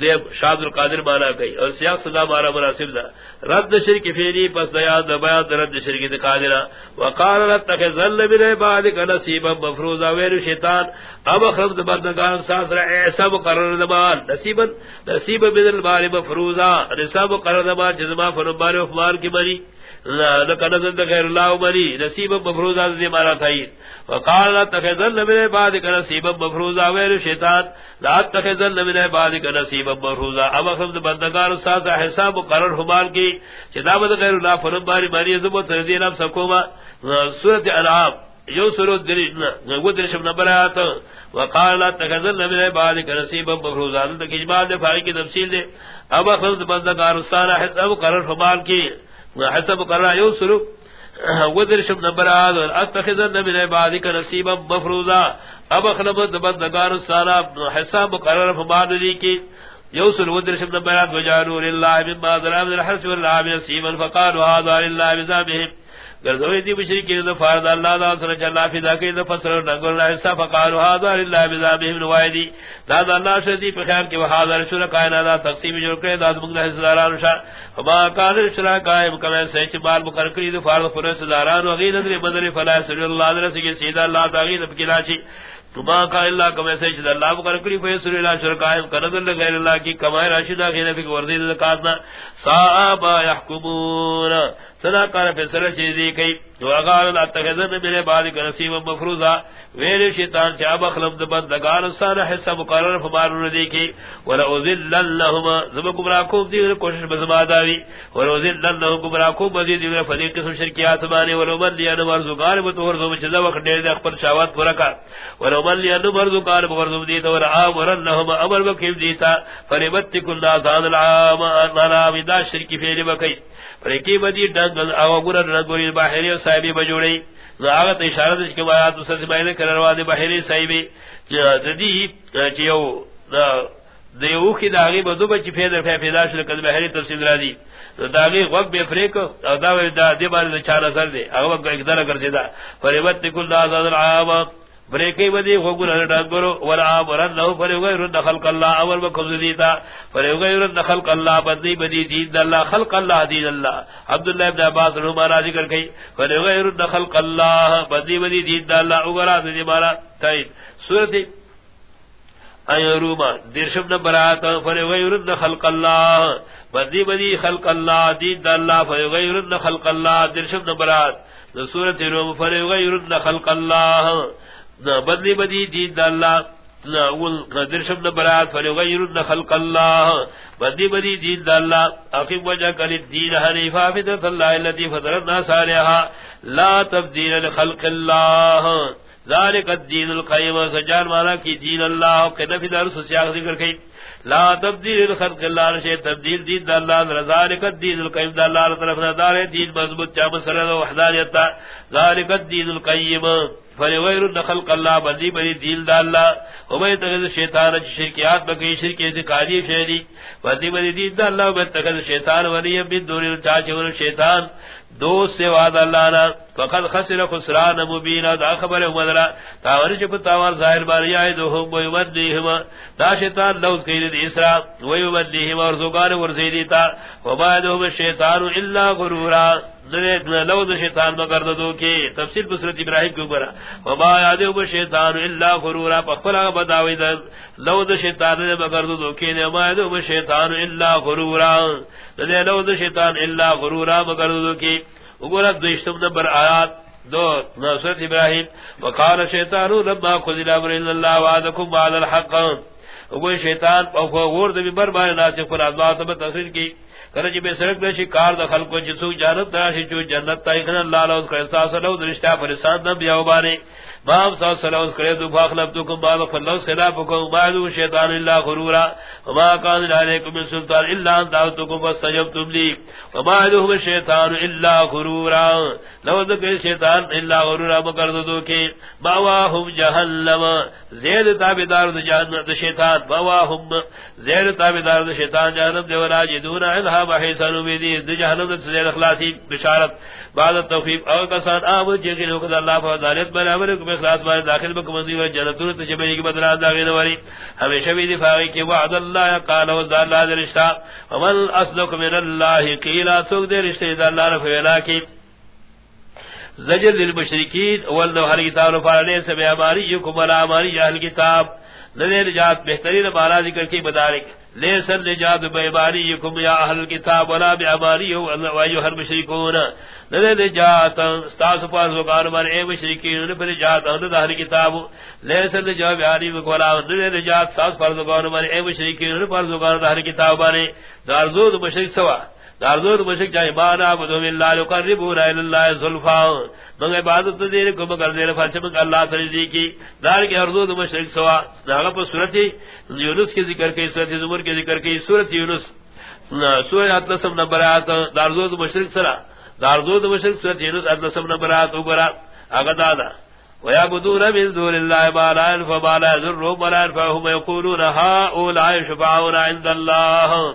A: دیب شاد القادر مانا گئی اور سیاق صدا مارا مناسب دا. رد شرک فیری پس دیا دبیا رد شرک دقادرا وقال رد تخزل من عبادك نصیبا مفروضا. ویر شیطان، اب خلف بندگان ساس را ایسا مقرر دمان نصیبا نصیبا من المال مفروضا. نصیبا مقرر دمان جزما فنبار افمار کی منی لکہ نظر غیر اللہ مری نصیب مفروضہ دی مارا تھائی وقال، لا تخذن من عبادك نصیبا مفروضہ ویر شیطان. لا تخذن من عبادك نصیبا مفروضہ اب خود بندگان ساتھ حساب مقرر حمال کی چدابت غیر اللہ فرمباری مری زبط رضی اللہ سکوما سورت انعام یو سورت درشن ودرشم نمبر آتا وقال، لا تخذن من عبادك نصیبا مفروضہ تک اجماع دے فائی کی تفصیل دے اب خود بندگان ساتھ حساب مقرر حمال کی. وحسب کرا یو سلو ودرشم نمبر آد اتخذن من عبادك نصیبا مفروضا اب اخلبت بندگان سالا حساب قرر فمان لی کی یو سلو ودرشم نمبر آد وجانو للہ مما ذرام ذر حرس واللہ من نصیبا فقالوا هذا لله بزامهم گردوی دی مشرکی دا فارد اللہ دا سر چلا فی دا کی دا فسر نگل اللہ حصہ فقالو حاضر اللہ بزابہم نوائی دا دا اللہ شدی پہ خیام کی وحاضر شرکائنا دا تقسیم جو کرے دا دا دمگنہ حصہ داران شاہ فما کان شرکائم کمی سیچ بار مکرکری دا فارد فرن فرس داران وغیر ندری مدری فلا سر اللہ دا رسی سیدہ اللہ دا غیر بکلاشی تما کا اللہ کم ایسے چیز اللہ بکر کری فیسر اللہ شرکائم کردر لغیر اللہ غیر اللہ کی کمائر عشدہ خیلہ فی وردید زکاتنا صحابہ یحکمون۔ سنا کار فیسر چیزی کئی وقال لا تخذن من بعدك نصيبا مفروضا ویل شیطان چا بخلم دبن دگان سان حصہ مقرر فمار ردی کی۔ ولا اذل لهم زب گمراہ کو کوشش بزما داوی۔ ولا اذل لهم گمراہ مزید دی فدی قسم شرکیات مانے ولا من دی ان مرزقان بتور زو وقت دے دے خپل شاوات پورا کر۔ ولا من دی ان مرزقان بغرض دی تو ولا امر لهم امر وکیف دیتا۔ فربت کل ذات العام انا بدا شرکی فیل بکئی۔ فرکی بدی ڈنگ او گور رگوری باہری و صاحبی بجوڑی۔ زاغت اشارہ دش کے بعد دوسرے سے بہنے کروا دے باہری صاحبی۔ جدی چیو دیو کی داغی بدو بچ پھیر پھیر پیدا شل کد بہری تفصیل را دی۔ داغی وقت بے فریق او دا دی بار چار اثر دے۔ اگو ایک درہ کر دیدا فربت کل دا ذات العام بریکی بدی خوگن ہر ڈانگرو، ولا برن لہو، فریو رد خلق اللہ، اول بکفز دیتا فریو رد خلق اللہ، بدی بدی دید اللہ خلق اللہ دید اللہ۔ عبداللہ ابن عباس رحمہ راضی کر گئی فریو رد خلق اللہ، بدی بدی دید اللہ اگرا دید مارا، تائید۔ سورتی ایروما درشم نمبر نبرات فریو رد خلق اللہ، بدی بدی خلق اللہ دید اللہ فریو رد خلق اللہ درشم نبرات سورت روم، فریو رد خلق اللہ بدلی بدی دین دا اللہ. درشم نبرات فلغیرن خلق اللہ بدی بدی دین دا اللہ. اقیم وجہ کل الدین حنیفہ فدرت اللہ اللتی فدرتنا سالحا لا تبدیل لخلق اللہ. ذالک الدین القیم. سجان مانا کی دین اللہ. کہ نفی دار سسیاق ذکر کئی لا تبدیل لخلق اللہ. نشے تبدیل دین دا اللہ. ذالک الدین القیم. دا اللہ طرف دار دین مضبوط چاہ مسرد وحدانیتا ذالک الدین القیم. فلغیر خلق اللہ بندی بری دیل دا اللہ وبی تغز شیطان شرکیات بکی شرکی سے قادی شہری بندی بری دیل دا اللہ وبی تغز شیطان ولی من دور چاچے ور شیطان دوست سے وعد اللہ نا فقد خسر خسران مبینا دا خبر امدرا تاوری چپ تاوار ظاہر باری آئی دو ہم ویمدیہم دا شیطان لوز کئی دی اسرا ویمدیہم ورزگان ورزیدیتا وما دوہم شیطان الا غرورا لو د شیطان مگر دو کے تفصیل بصرت ابراہیم کے اوپر. وما یادو ب شیطان الا غرورا. پخلا بداوی د لو د شیطان مگر دو کے وما یادو ب شیطان الا غرورا. دے لو د شیطان الا غرورا مگر دو کے وګور د نمبر آیات دو نصرت ابراہیم. وقال شیطان لما قضى امر الله وعدكم بعد الحق. وګور شیطان او غور د بر بار ناسف پر اللہ تب تصویر کی. کرج بے سرک دے شکار دخل کو جسو جانت راشی چو جنت تا تایخن اللہ لوز کا احساس لوز درشتہ پر اسان نبی او بانے مام صلی اللہ علیہ وسلم کرے دو فاخلبتکم بعد فلو خلافکم بعدو شیطان اللہ غرورا وما کان علیکم من سلطان اللہ ان دعوتکم فاستجبتم لی وما عدوهم شیطان اللہ غرورا لو ذکر شیطان اللہ غرورا مکرددو کے باواہم جہنم زید تابدار دو جہنم دو شیطان باواہم زید تابدار دو شیطان جہنم دو راجدون عنہا بحیثن امیدی دو جہنم دو زید اخلاصی بشارت بعد التوفیق او کسان آمد جنگی نوکد اللہ فوضانیت بنا اخلاص بار داخل بکمندی و جنتون تجمعی کی بدران داغین واری ہمیشہ بھی دفاعی کی وعد اللہ قال وزا اللہ رشتہ ومن اصدق من اللہ قیلا سوک در رشتہ دا اللہ رفعنا کی زجر للمشرکین، اول دو ہر کتاب رفعنے سبی اماری یکم والا اماری اہل کتاب لدے نجات بہترین مالا ذکر کی بدارک. لیسن نجات بیماری یا اہل کتاب ولا بی اماری و ایوہ المشرکون. لدے نجات ستاس پاس وقار مر اے مشرکین پر نجات اہل دہر کتاب لیسن نجات بیاری ولا لدے نجات ستاس پاس وقار مر اے مشرکین پر وقار اہل کتاب بانے دارزود مشرک سوا. دارزود مشرک چاہے بانا بدو من اللہ لقربونا الاللہ ظلفاؤں من عبادت دیر کو مگر دیر فرچ اللہ ترزی کی. دار کے ارزود مشرک سوا. ناغا پر صورت یونس کی ذکر کی صورت زمر کی ذکر کی صورت یونس. سورت اتلسم نمبرات دارزود مشرک سرا. دارزود مشرک صورت یونس اتلسم نمبرات اگرا اگا دادا. ويعبدون من دون الله ما لا ينفع ما لا يضر ولا ينفعهم يقولون هؤلاء شفعاؤنا عند الله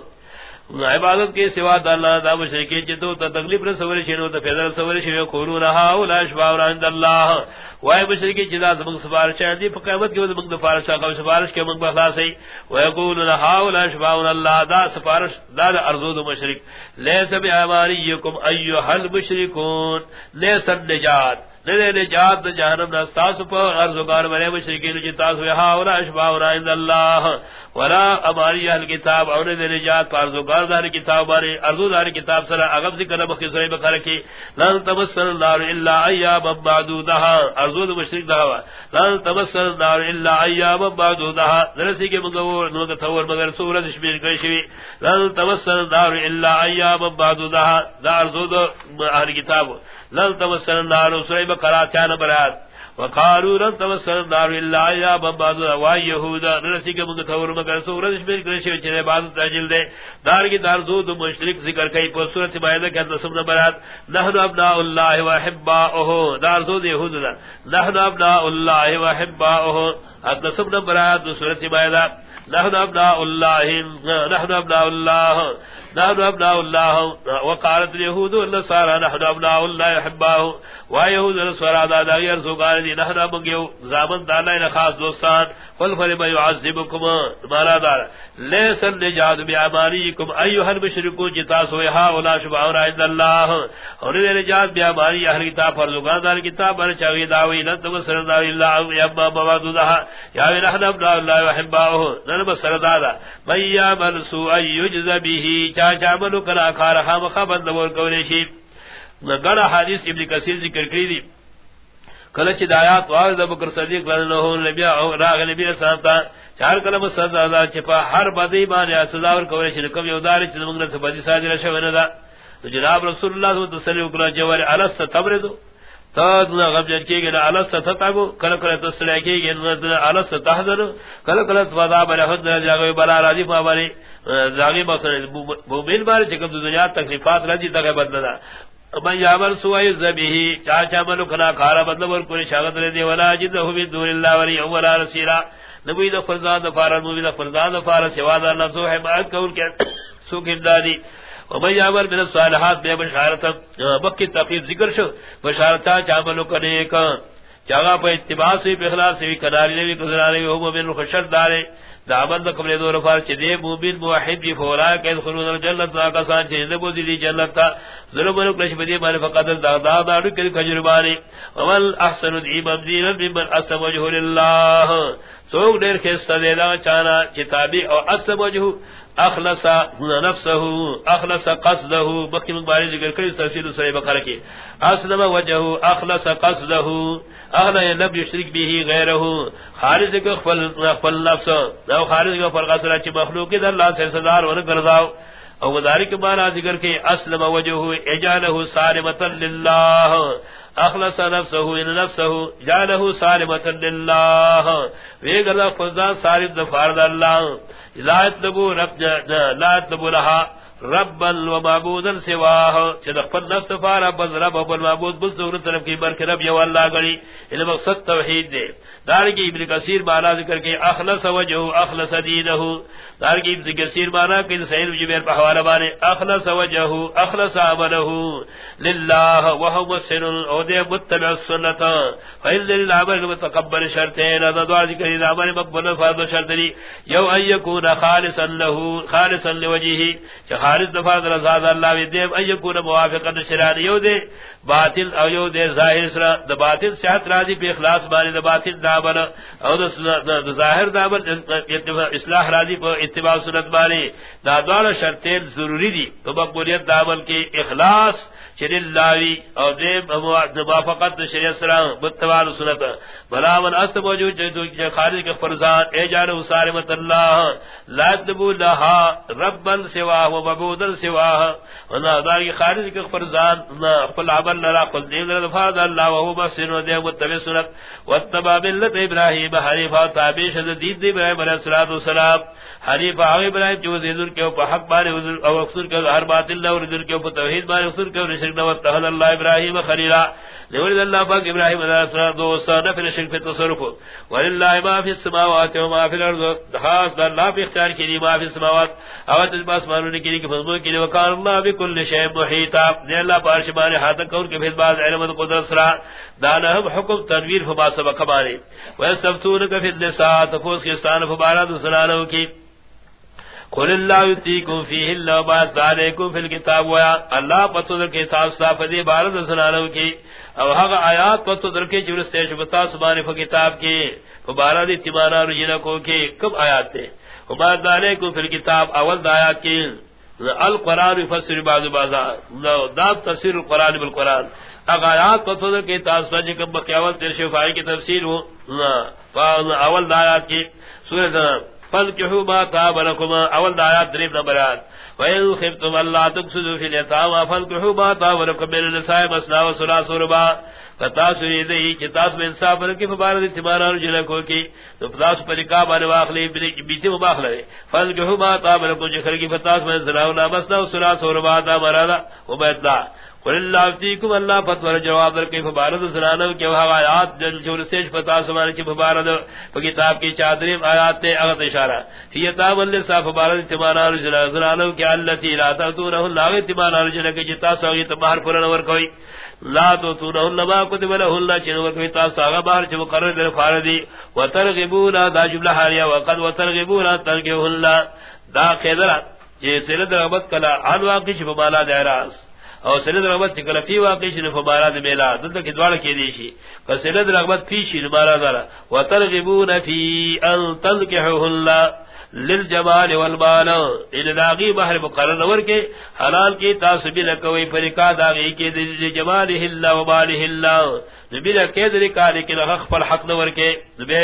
A: عبادت کے سوا اللہ دا مشرکی جتو تا تکلیف رسول شنو تا فیضر رسول شنو قولو نها اولا شفاور عند اللہ۔ وای مشرکی جدا زمان سفارش عندی پا قیمت کی وزا منگ دفارش قوم سفارش کے منگ بخلاسی ویقولو نها اولا شفاور اللہ۔ دا سفارش، دا دا ارزود مشرک۔ لیس بی امانیکم ایوہ المشرکون، لیس النجات۔ نجات نجات جہنم نستاس پر ارزگار مرے مشرکین جتاس وہا ولا اشباہ ولا عند اللہ ولا اماری اہل کتاب اور نجات پر ارزگار دار کتاب بارے ارزو دار کتاب سرا اغب ذکر مخی سوئی بکر کی لن تمسن النار الا ایام بعدودها ارزو دا مشرک دہوا لن تمسن النار الا ایام بعدودها درسی کے مگور نوگ تور مگر سورت شمیر کرشوی لن تمسن النار الا ایام بعدودها دا ارزو دا اہل کتاب. لن تمسن النار سوئی بقرا برات. وقالوا لن تمسن النار الا يا بعض يهودا نرسي کے منگ تھور مگر سورج میں کرشے چنے بعد تاجل دے. دار کی دار دو مشرک ذکر کئی پر سورۃ مائدہ کے اندر سب برات. نحن ابناء الله وحباؤه دار دو يهودا نحن ابناء الله وحباؤه اندر سب برات سورۃ مائدہ. نحن ابناء الله نحن ابناء الله نحن ابناء الله وقالت اليهود والنصارى، نحن ابناء الله يحباه ويهود والنصارى دا دا يرزقان دي نحن ابناء زامن دانا ان خاص دوستان. قل فلما يعذبكم مالا دار. ليس النجاد بأمانيكم أيها المشركون جتاس ويها ولا شبعون عند اللہ. الله ونجاد النجاد بأماني أهل كتاب فرزقان دار كتاب بل چاوي داوي لن تمسر داوي الله يبا مبادودها يا نحن ابناء الله يحباه ننبسر دادا. من يعمل سوء يجز به چاچا منو کنا کار خام خبند ور کولی شی. گنا حدیث ابن کثیر ذکر کری دی. کلچ دایات واز بکر صدیق رضی اللہ عنہ نبی او راغ نبی سانتا چار کلم سزا دا چپا ہر بدی مان سزا ور کوی شن کم یو دار چ منگر سے بدی ساجر شون دا جناب رسول اللہ صلی اللہ علیہ وسلم جوار الست تبرد تا دنا کی گنا کل کل کی گنا کل کل حد بلا راضی زاغی مومن چکم دنیا تکلیفات جی تک من یعمل سوائی زبیہی چاچا ملو کنا کارا بدل ورکولی شاگت ردی ولا جدہو من دون اللہ ولی اولا رسیلا۔ نبوی دا فرزان دا فارا نبوی دا فرزان دا فارا سوا دا نسو حمایت کول کے سوک امدادی۔ ومن یعمل من الصالحات بے بشارتا بکی تقیب ذکر شو. بشارتا چاملو کنے کا. چاگا پا اتباع سوی پہ اخلاص سوی، کناری نوی کسرانی وی هم من خشد دارے. دعوت قبل دور فار چ دے، مومن، موحد بھی فوراً کہ خلود الجنت لا کا سان چ دے بو دی جنت تا. ظلم نو کلش بدی مال فقط دا دا دا کر کجربانی ومن احسن دی مبدی رب من اسم وجه لله سو دیر کے سدیلا چانا کتابی او اسم وجه اخلص نفسه، اخلص قصده. بقي مبارك ذکر کئی تفسیر سورہ بقرہ کی اسلم وجهه، اخلص قصده. اهل لم يشرك به غيره خالص کو خپل خپل نفس، او خالص کو فرق اصل چ مخلوق دې الله سے صدار ور گرداو او ذالک مانا ذکر کی اسلم وجهه اجاله صارمتا لله اخلص نفسه ان نفسه جعله صارمتا لله وی گردا فضا صارم دفار اللہ۔ لا يطلبوا رب لا يطلبوا لها رب و سواه چه دخل نفس فارا بز رب و معبود بز دور طرف کی برک رب یو اللہ گلی علم مقصد توحید دے۔ دار کی ابن کثیر معنی ذکر کے اخلص وجهه اخلص دینه دار کی ابن کثیر معنی کہ سید جبیر بحوالہ بانے، اخلص وجهه اخلص عمله لله وهو مسن، او متبع السنت۔ فإن للعمل متقبل شرطين هذا دعا ذکر العمل مقبل فرض شرط یو ان يكون خالصا له خالصا لوجهه خالص دفاع رضا اللہ وی دیم، ان يكون موافقا شرع یو دے باطل او یو دے ظاہر سرا، دا باطل سیات راضی پہ اخلاص بانے دا باطل دامن او دا ظاہر دامن اصلاح راضی پہ اتباع سنت بانے دا دوار شرطین ضروری دی، تو مقبولیت دامن کے اخلاص چر اللہوی او دیم موافقت شریعت سلام بتوال سنت. بلا من است موجود جو خارج کے فرزان، اے جانو سارمت اللہ. لا تبو لہا ربا سوا و مبودا سوا. ونا دار کی خارج کے فرزان قل عمل لرا، قل دیم لرا فاد اللہ وهو محسن و دیم متبع سنت. واتبا ملت ابراہیم حریفا تابیش دید ابراہیم علیہ السلام حریف آغی ابراہیم جو زیدر کے اوپر حق بارے او اکسر کے ہر باطل اللہ ورزر کے اوپر توحید بارے اکسر کے اوپر شرک نوات تحل اللہ ابراہیم خلیلہ لورد اللہ پاک ابراہیم علیہ السلام دوستا نفر شرک فی تصرف وللہ ما فی السماوات و ما فی الارض خاص دا اللہ پی اختیار کی ما فی السماوات. اوات اس باس مانونے کی کہ فضمون کی وکان اللہ بکل شیب محیطا دے اللہ پارش بارے حاضر کون کے فیض باز علم و قدرت سرا. دانہم حکم تنویر فبا سبق بارے ویستفتونک فی النساء تفوس کے استان فبارات سنانو کی قل اللہ یتیکم فیہ اللہ بات ذالکم فی الكتاب ویا اللہ پتو کے صاف صاف دی بارد سنانو کی او حق آیات پتو در کے جورستے شبتا سبانی فی کتاب کی فبارد اتمانا رجنہ کو کی کب آیات تے وما ذالکم فی الكتاب اول دا آیات کی، القرآن یفسر بعض بعضا داب تفسیر القرآن بالقرآن۔ اگر آیات پتو در کے تاثر جکم بقیاول تیر شفائی کی تفسیر ہو اول دا آیات کی سورة فانكحوا ما طاب لكم اول آیات دریم نمبرات وَإِن خِفْتُمْ أَلَّا تُقْسِطُوا فِي الْيَتَامَى فَانكِحُوا مَا طَابَ لَكُم مِّنَ النِّسَاءِ مَثْنَىٰ وَثُلَاثَ وَرُبَاعَ فتاس یدی کتاس میں انصاف رکھی فبارد اتمارا رجل کو کی، تو فتاس پر نکاح بانے واخلی بیتی مباخلے فانکہو ما طاب لکم جخر کی فتاس میں انصلاح نامسنا وصلاح ورباعتا مرادا وبیتلا قل اللہ فتیکم اللہ فتور جواب در کیف بارد سنانو کی وہاں آیات جل جول سیج فتا سمانے کی فبارد فکتاب کی چادریم آیات تے اغت اشارہ فیتاب اللہ صاف بارد تمانا سنانو کی اللہ تی لا تاتونہو اللہ تمانا رجل کی جتا سوگی تمہار پرن ورکوئی لا تاتونہو اللہ کتب لہو اللہ چنو ورکوئی تا ساگا بار چو مقرر در فاردی وترغبونا دا جبلہ حالیا وقد وترغبونا ترغبو اللہ دا خیدرہ یہ سلد رغبت کلا آن واقعی چو مالا دائراس او سند رغبت چکل فی واقعی شنو فبارات میلا. دلتا کی دوار کی دیشی. کہ سند رغبت فی شنو مارا دارا. و ترغبون فی ان تلکحو اللہ للجمال والمال. ان داغی بحر مقرر نور کے حلال کی تاسبی لکوی فرقا داغی کی لجمال ہلا ومال ہلا نبی لکے درکا لیکن حق پر حق نور کے. نبی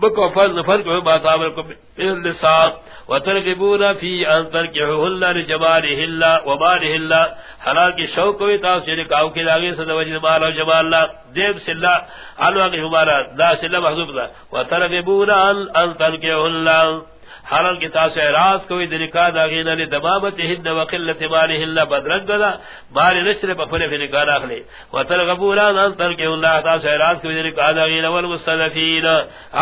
A: بکو فرض فرق ہو بات آمر کو باللسان وترغبون في ان تركحهن لجمالهن ومالهن حلال کی شوق ہوئی تا سے یعنی کاو کے لاگے سے وجہ مال و جمال اللہ دیب سے اللہ کے ہمارا دا سے اللہ محذوب تھا. وترغبون ان تركحهن حلال کی تا راز کوئی دنکا داگے نہ دمامت ہند وقلت مالهن بدرنگ دا مال نشر پفنے فی نکاح اخلے وترغبون ان تركحهن تا سے راز کوئی دنکا داگے نہ والمستضعفين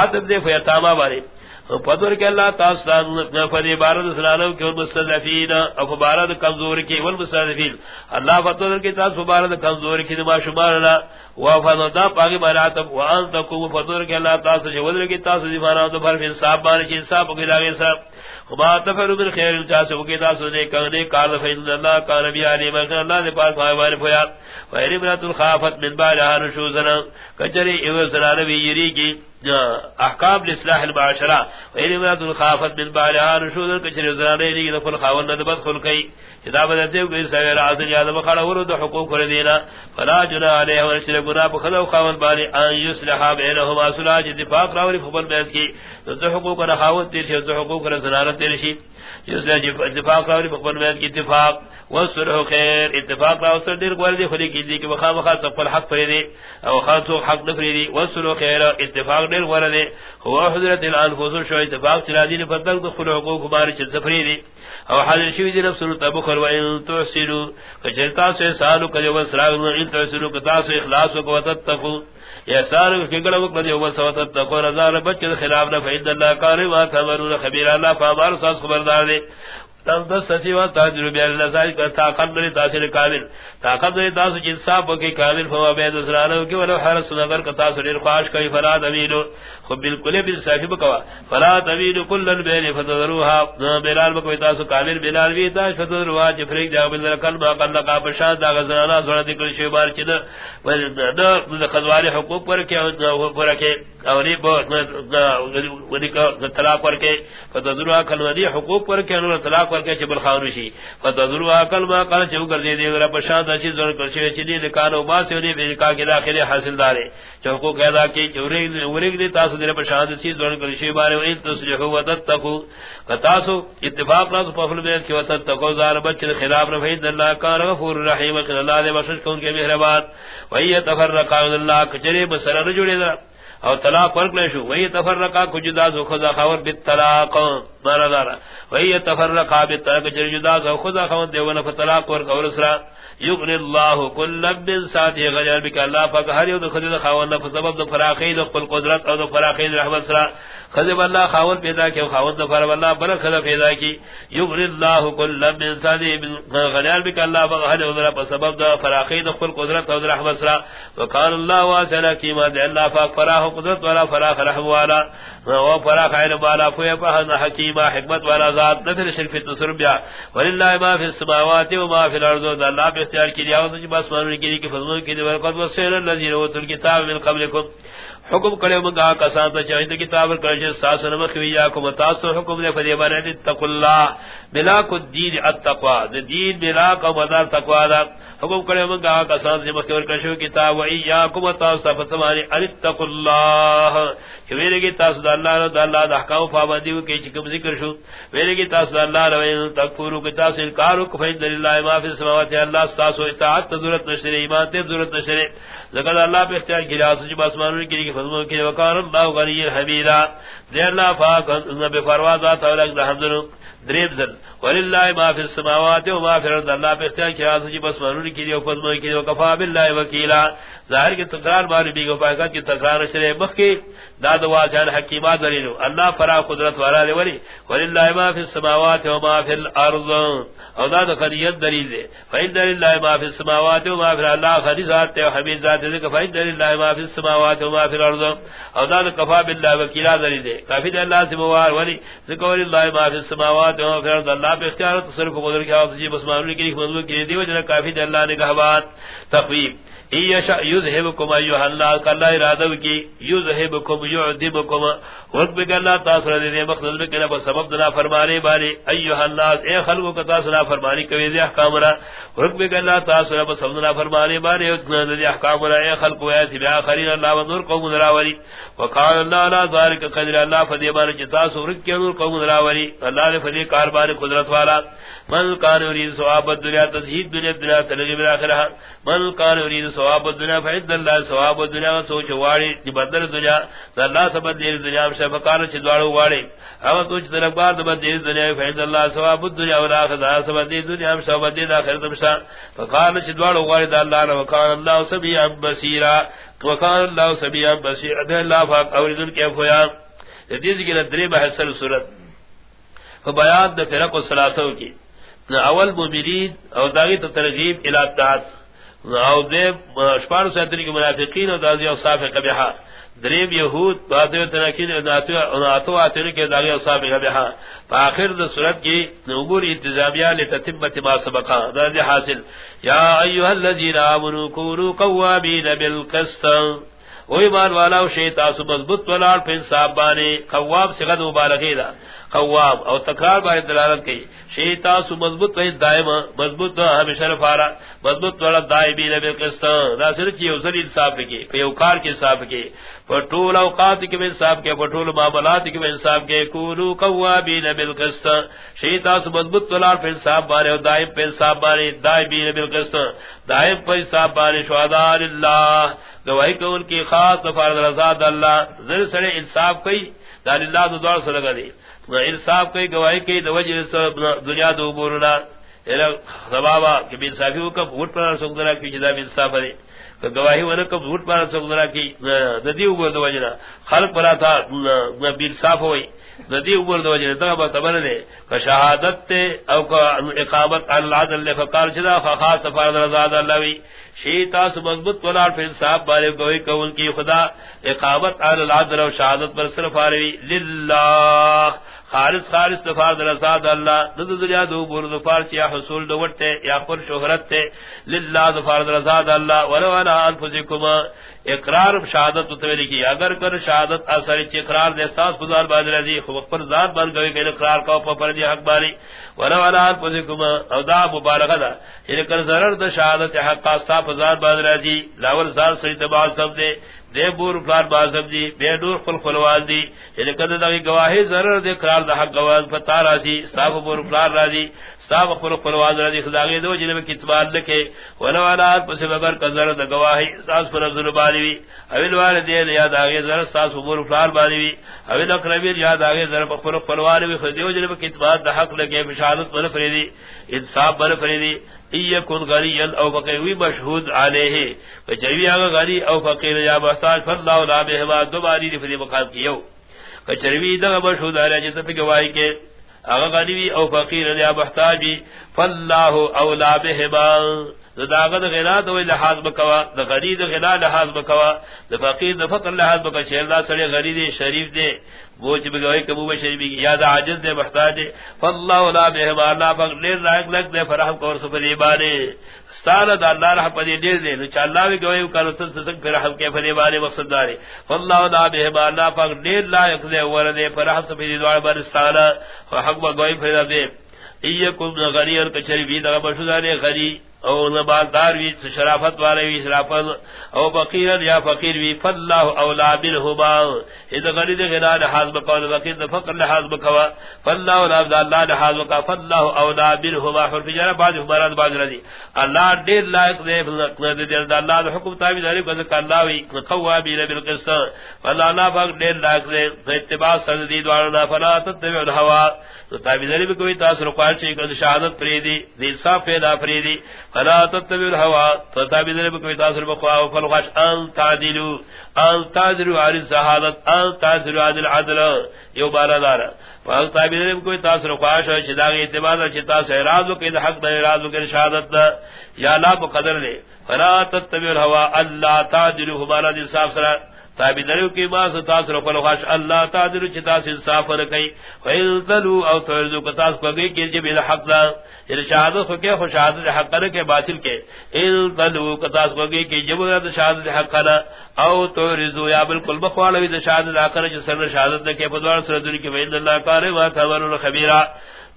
A: عتب دے فیتاما بارے پتر کے اللہ تاسدان فدی بارد سلالو کی والمستضعفین، او فبارد کمزور کی والمستضعفین۔ اللہ فتر کی تاس فبارد کمزور کی اللہ شمارنا وفضا پاکی مراتب وان تکو فتر کے اللہ تاس شودر کی تاس دیفانا تو فرف انصاب بارشی انصاب کی لاغی صاحب وما تفعلوا من خير الجاس وكذا سنے کنے قال فإن الله كان بي عليم ان الله دے پاک بھائی والے پھیا وہی برات الخافت من بعدها نشوزنا کچری ایو سنارے یری کی احکام الاصلاح المعاشرہ وہی برات الخافت من بعدها نشوزنا کچری زنارے دی دخل خاون ندبت خلقی کتاب دتے کو اس سویر اعظم یاد بخڑا ورد حقوق کر دینا۔ فلا جنا علیہ ورشل گناہ بخلو خاون بانی ان یسلحا بینہما صلاح دفاق راوری فبن بیس کی، تو زحقوق رخاوت تیر شی حقوق نہ زنارت تیر شی۔ جس نے اتفاق راوری بخبر بیت کی اتفاق وصلح خیر، اتفاق راوری سر دیر گوار دی خلی کی دی کہ بخام خاص سفل حق فریدی او خاصو حق نفری دی وصلح خیر اتفاق دیر گوار دی۔ هو حضرت الانفوس شو، اتفاق چلا دین پر تک دخل حقوق باری چل سفری دی۔ او حاضر شوی دی، نفس تبخر و ان تحسنو کچرتا سے سالو کجو وسراغ ان تحسنو کتا سے اخلاص و تتقو۔ احسان سالو کگڑا وقت دی وسو تتقو رضا ربچ خلاف نہ فید اللہ کاری ما تمرون خبیر اللہ فامار ساس خبردار دے تب دس سچی سچیوا تجربہ اللہ ذال کا طاقت دے تاثیر کامل۔ طاقت دے تاثیر انصاف کے کامل فوا بے دسرانو کہ ولو حرس نظر کا تاثیر خواش کئی فراد امینو۔ خب بالکل بل صاحب کوا۔ فلا تمین کل البین فتذروها۔ بلال بکوی تاسو کامل بلال وی تا فتذروها جفریق جاو بل رکل ما قل لقا بشاد دا غزرانا زوڑا دکل شوی بار چید دا۔ خضواری حقوق پر کے پر کے اولی با طلاق پر کے۔ فتذروها کل ودی حقوق پر کے انہوں طلاق پر کے چبل خانوشی فتذروها کل ما قل چو کر دی دیگر بشاد دا چیز کل شوی چیدی نکانو باسی ونی بیدکا کی داخلی حاصل دارے۔ چو حقوق ادا کی چورک دی تاسو دے پرشاد سی دون کر شی بارے وین تصریح و تتقو کتاسو اتفاق راز پفل میں کہ تتقو زار بچ خلاف نہ فید اللہ کا غفور رحیم کہ اللہ دے بخش کون کے مہربان وہی تفرقا اللہ کچری بسر رجڑے دا او طلاق ورک لے شو وہی تفرقا کجدا ذو خذا خبر بالطلاق مانا دارا. وہی تفرقا بالطلاق جدا ذو خذا خبر دیونا فطلاق ورک اور اسرا یغنی اللہ کل لب ساتھی غجر بک اللہ پاک، ہر یو خدید خاون نفس سبب دو فراخید قل قدرت او دو فراخید رحمت سرا خدید اللہ خاون پیدا کی خاون دو فرم اللہ برک خدا پیدا کی. یغنی اللہ کل لب ساتھی غجر بک اللہ پاک، ہر یو سبب دو فراخید قل قدرت او دو رحمت سرا وقال اللہ واسنا کیما دے اللہ پاک فراخ قدرت والا، فراخ رحم والا و فراخ علم والا فوی پہن حکیمہ، حکمت والا ذات نفر شرف تصرف بیا وللہ ما فی السماوات و ما فی الارض و اللہ پہ اختیار کی لیا تو بس ماننے کی لیے کہ فضل کی دیوار قد وسیر الذین اوتوا الکتاب من قبلکم حکم کرے منگا کسان تو چاہیے کتاب کرے جس ساس نمک ویا کو متاث حکم دے فدی بارے دی تق اللہ بلا کو دین التقوا دین بلا کو مدار تقوا دا حکم کرے منگا کسان سے مکر کشو کتاب و ایاکم تاس فتمانی التق اللہ کہ میرے کی تاس اللہ نے اللہ دا احکام پابندی کے چکم ذکر شو میرے کی تاس اللہ نے تکفر کو تاس انکار کو فین للہ ما فی السماوات اللہ تاس اطاعت ضرورت نشری ایمان تے ضرورت نشری ذکر اللہ پہ اختیار کیا سج آسمان کی فضلوں کی وقار اللہ غنی حمیدہ دے اللہ پاک بے پروازات اور حمدن دریب زن وللہ ما فی السماوات و ما فی الارض اللہ پہ اختیار کیا اس سجی بس منون کی دیو فضل کی دیو کفا باللہ وکیلا ظاہر کی تقرار باری بھی گفا کی تقرار شرع مخ کی داد واجان حکیمات دلیلو اللہ فرا قدرت والا دے ولی وللہ ما فی السماوات و ما فی الارض او داد خریت دلیل دے فین للہ ما فی السماوات و ما فی اللہ خری ذات تے حمید ذات دے فین للہ ما فی السماوات و ما فی الارض او داد کفا باللہ وکیلا دلیل دے کافی دے اللہ سے موار ولی ذکر اللہ ما فی السماوات و ما فی الارض اللہ آپ اختیار تصرف کو بدل قدر کیا جی بس معلوم کی مضمون کی دی وجہ کافی اللہ نے کہا بات تقویب ایشا اللہ ارادہ کی یعذبکم. وقت اللہ تاثر دے مقصد سبب دنا فرمانے بارے ایھا الناس اے خلقو کا تاثر فرمانی کوي دے احکام را. وقت اللہ تاثر سبب دنا فرمانے بارے دے احکام را. اے خلقو، اے تبع اخرین اللہ و نور قوم دراوری وقال اللہ لا ذالک قدر، اللہ فدی بار جتا سورک کے نور قوم دراوری اللہ نے فدی کاربار قدرت والا. من کان یرید ثواب الدنیا، تزہید دنیا دنیا تلغی بالاخرہ. من کان یرید ثواب الدنیا فعد اللہ ثواب الدنیا سوچ واڑی دی بدل دنیا اللہ سبد دی دنیا سے فکار چ دوڑو واڑی۔ او تو چ طرف بار دب دی دنیا فعد اللہ ثواب الدنیا ولا خدا سبد دی دنیا سے سبد دی اخرت مشا فکار چ دوڑو واڑی اللہ نے وکان اللہ سبیا بصیرا وکان اللہ سبیا بصیر ادھ اللہ پاک اوریدن کے ہویا جدید کی درے بحث صورت۔ فبیان د فرق و ثلاثوں کی۔ اول مبرید او داغی ترغیب الى او دے شپار ساتری کے منافقین اور دازی اوصاف قبیحہ دریب یہود باتو تنکین اتو آتین کے داغی اوصاف قبیحہ فآخر دا صورت کی نبور انتظامیہ لتتمت ما سبقا دازی حاصل. یا ایوہ اللذین آمنوا کونوا قوامین بالقسط. وہ ایمان والا شیطا سو مضبوط ولار پھر صاحب بانے قوام سے غد مبارکی دا۔ قوام او تکرار بارے دلالت کی۔ شیطا سو مضبوط وہی دائم مضبوط ہمیشہ رفارا مضبوط والا دائمی نبی قسطان دا سر کی اوزر انصاف کی پیوکار کے انصاف کی پٹول اوقات کی بھی انصاف کے پٹول معاملات کی بھی انصاف کے۔ کونو قوامین بالقسطان شیطا سو مضبوط ولار پھر صاحب بانے او دائم پھر صاحب بانے دائمی نبی قسطان دائم پھر صاحب بانے شہدار اللہ گواہی کو ان کی خاص فرض رضا اللہ زر سڑے انصاف کئی دار اللہ دو دوار سے لگا دی۔ انصاف کئی، گواہی کئی دو وجہ دنیا دو بورنا یعنی سبابا کہ بے انصافی ہو کب ووٹ پر سکدرا کی جدا بے انصاف ہے۔ گواہی ون کب ووٹ پر سکدرا کی ندی اوپر دو وجہ خلق پرا تھا بے انصاف ہوئی۔ ندی اوپر دو وجہ تھا بتبر دے۔ کہ شہادت تے او کا اقامت العدل فقال جدا، خاص فرض رضا اللہ وی۔ شیتا سے مضبوط ولار پھر صاحب بارے گوئی کون کی خدا، اقامت علی العدل و شہادت پر صرف آروی للہ. خالص خالص دفار در ازاد اللہ دد دنیا دو بور دفار چیا حصول دو وٹتے یا پر شہرت تے، للہ دفار در ازاد اللہ، ولو انا انفسکم اقرار شہادت تو کی اگر کر شہادت اثر چ اقرار دے، ساس بازار باز رضی خو پر ذات بن گئے کہ اقرار کو پر دی حق باری۔ ولو انا انفسکم او دا مبارکہ دا۔ یہ کر ضرر د شہادت حق کا سا بازار باز رضی لاول زار سید باز سب دے۔ دے بور فلار بازب دی، بے دور خل خلوال دی۔ یعنی کدر دا گواہی ضرر دے قرار دا حق گواز فتا راضی صاف بور فلار راضی صاف خل خلوال راضی خداغی دو جنب کتبال لکے ولو علات پس بگر کذر دا گواہی ساس پر افضل باریوی اویل والدین یاد آگے ضرر ساس بور فلار باریوی اویل اقربیر یاد آگے ضرر پر خل خلوال وی۔ خدیو جنب کتبال دا حق لکے بشادت بن فریدی انصاف بن فریدی۔ ایکن غنی او فقیر وی مشہود علیہ۔ کچری اگا غنی او فقیر یا محتاج فاللہ لا بہما، دو باری دی فدی مقام کیو۔ کچری دا مشہود علیہ جتا پہ گواہی کے اگا غنی وی او فقیر یا محتاج فاللہ اولا بہما۔ داغد غنا دو لحاظ بکوا دا غنی دا غنا لحاظ بکوا دا فقیر دا فقر لحاظ بکوا شیر دا سڑے غنی دے شریف دے وہ چھ کبو بشری بھی یا دا عاجز دے محتاج دے فاللہ لا بہما لا فقر لیر رائق لگ دے فرحم کور سفر ایبانے ستانا دا اللہ رحم پدی دیر دے نو چا اللہ بھی گوئی کانو تن سسنگ پر رحم کے فر ایبانے مقصد دارے فاللہ لا بہما لا فقر لیر لائق دے وردے فرحم سفر ایدوار بارستانا حق بگوئی فر دے ایکم غنی اور کچری بھی دا بشدارے غنی. او نبالدار وی شرافت والے وی، شرافت. او فقیر یا فقیر وی فاللہ اولا بالہما اذا غرید غنا لحاظ بکوا فقیر فقر لحاظ بکوا. فاللہ اولا اللہ لحاظ بکوا. فاللہ اولا بالہما حرف جارہ بعض حمارات بعض رضی اللہ دیر لائق دے اللہ دا حکم تابی داری قذک اللہ وی قوا بین بالقسطان فاللہ اللہ فقر دیر لائق دے اتباع سردید وارنا فلا تتبع الہوا تو تابی داری بکوی تاثر قوار چاہی شہادت پریدی دی صاف پیدا پریدی فلا تتبع الهوى. فتابع ذلك كوي تاثر بقوا وفلغش ان تعدلوا. ان تعدلوا عن الزهادت ان تعدلوا عن العدل. يو بالا دارا فهل تابع ذلك كوي تاثر بقوا شداغ اعتماد چتا سيرادو كي حق دا ارادو كي شهادت یا لا بقدر دے فلا تتبع الهوى. الا تعدلوا. بالا دي صاف سرا تابی درو کی ما ستاسر قل خاش اللہ تعدل چتاس انصاف رکی ویل تلو او تورزو کتاس پگی کی جب الحق دا۔ یعنی شہادت خو خو شہادت حق رکے باطل کے۔ ایل تلو کتاس پگی کی جب شہادت حق نا او تورزو یا بالکل بخوالوی دا، شہادت حق رکے سر شہادت رکے فدوار سردنی کی ویل اللہ کارے وہاں خبرون خبیرہ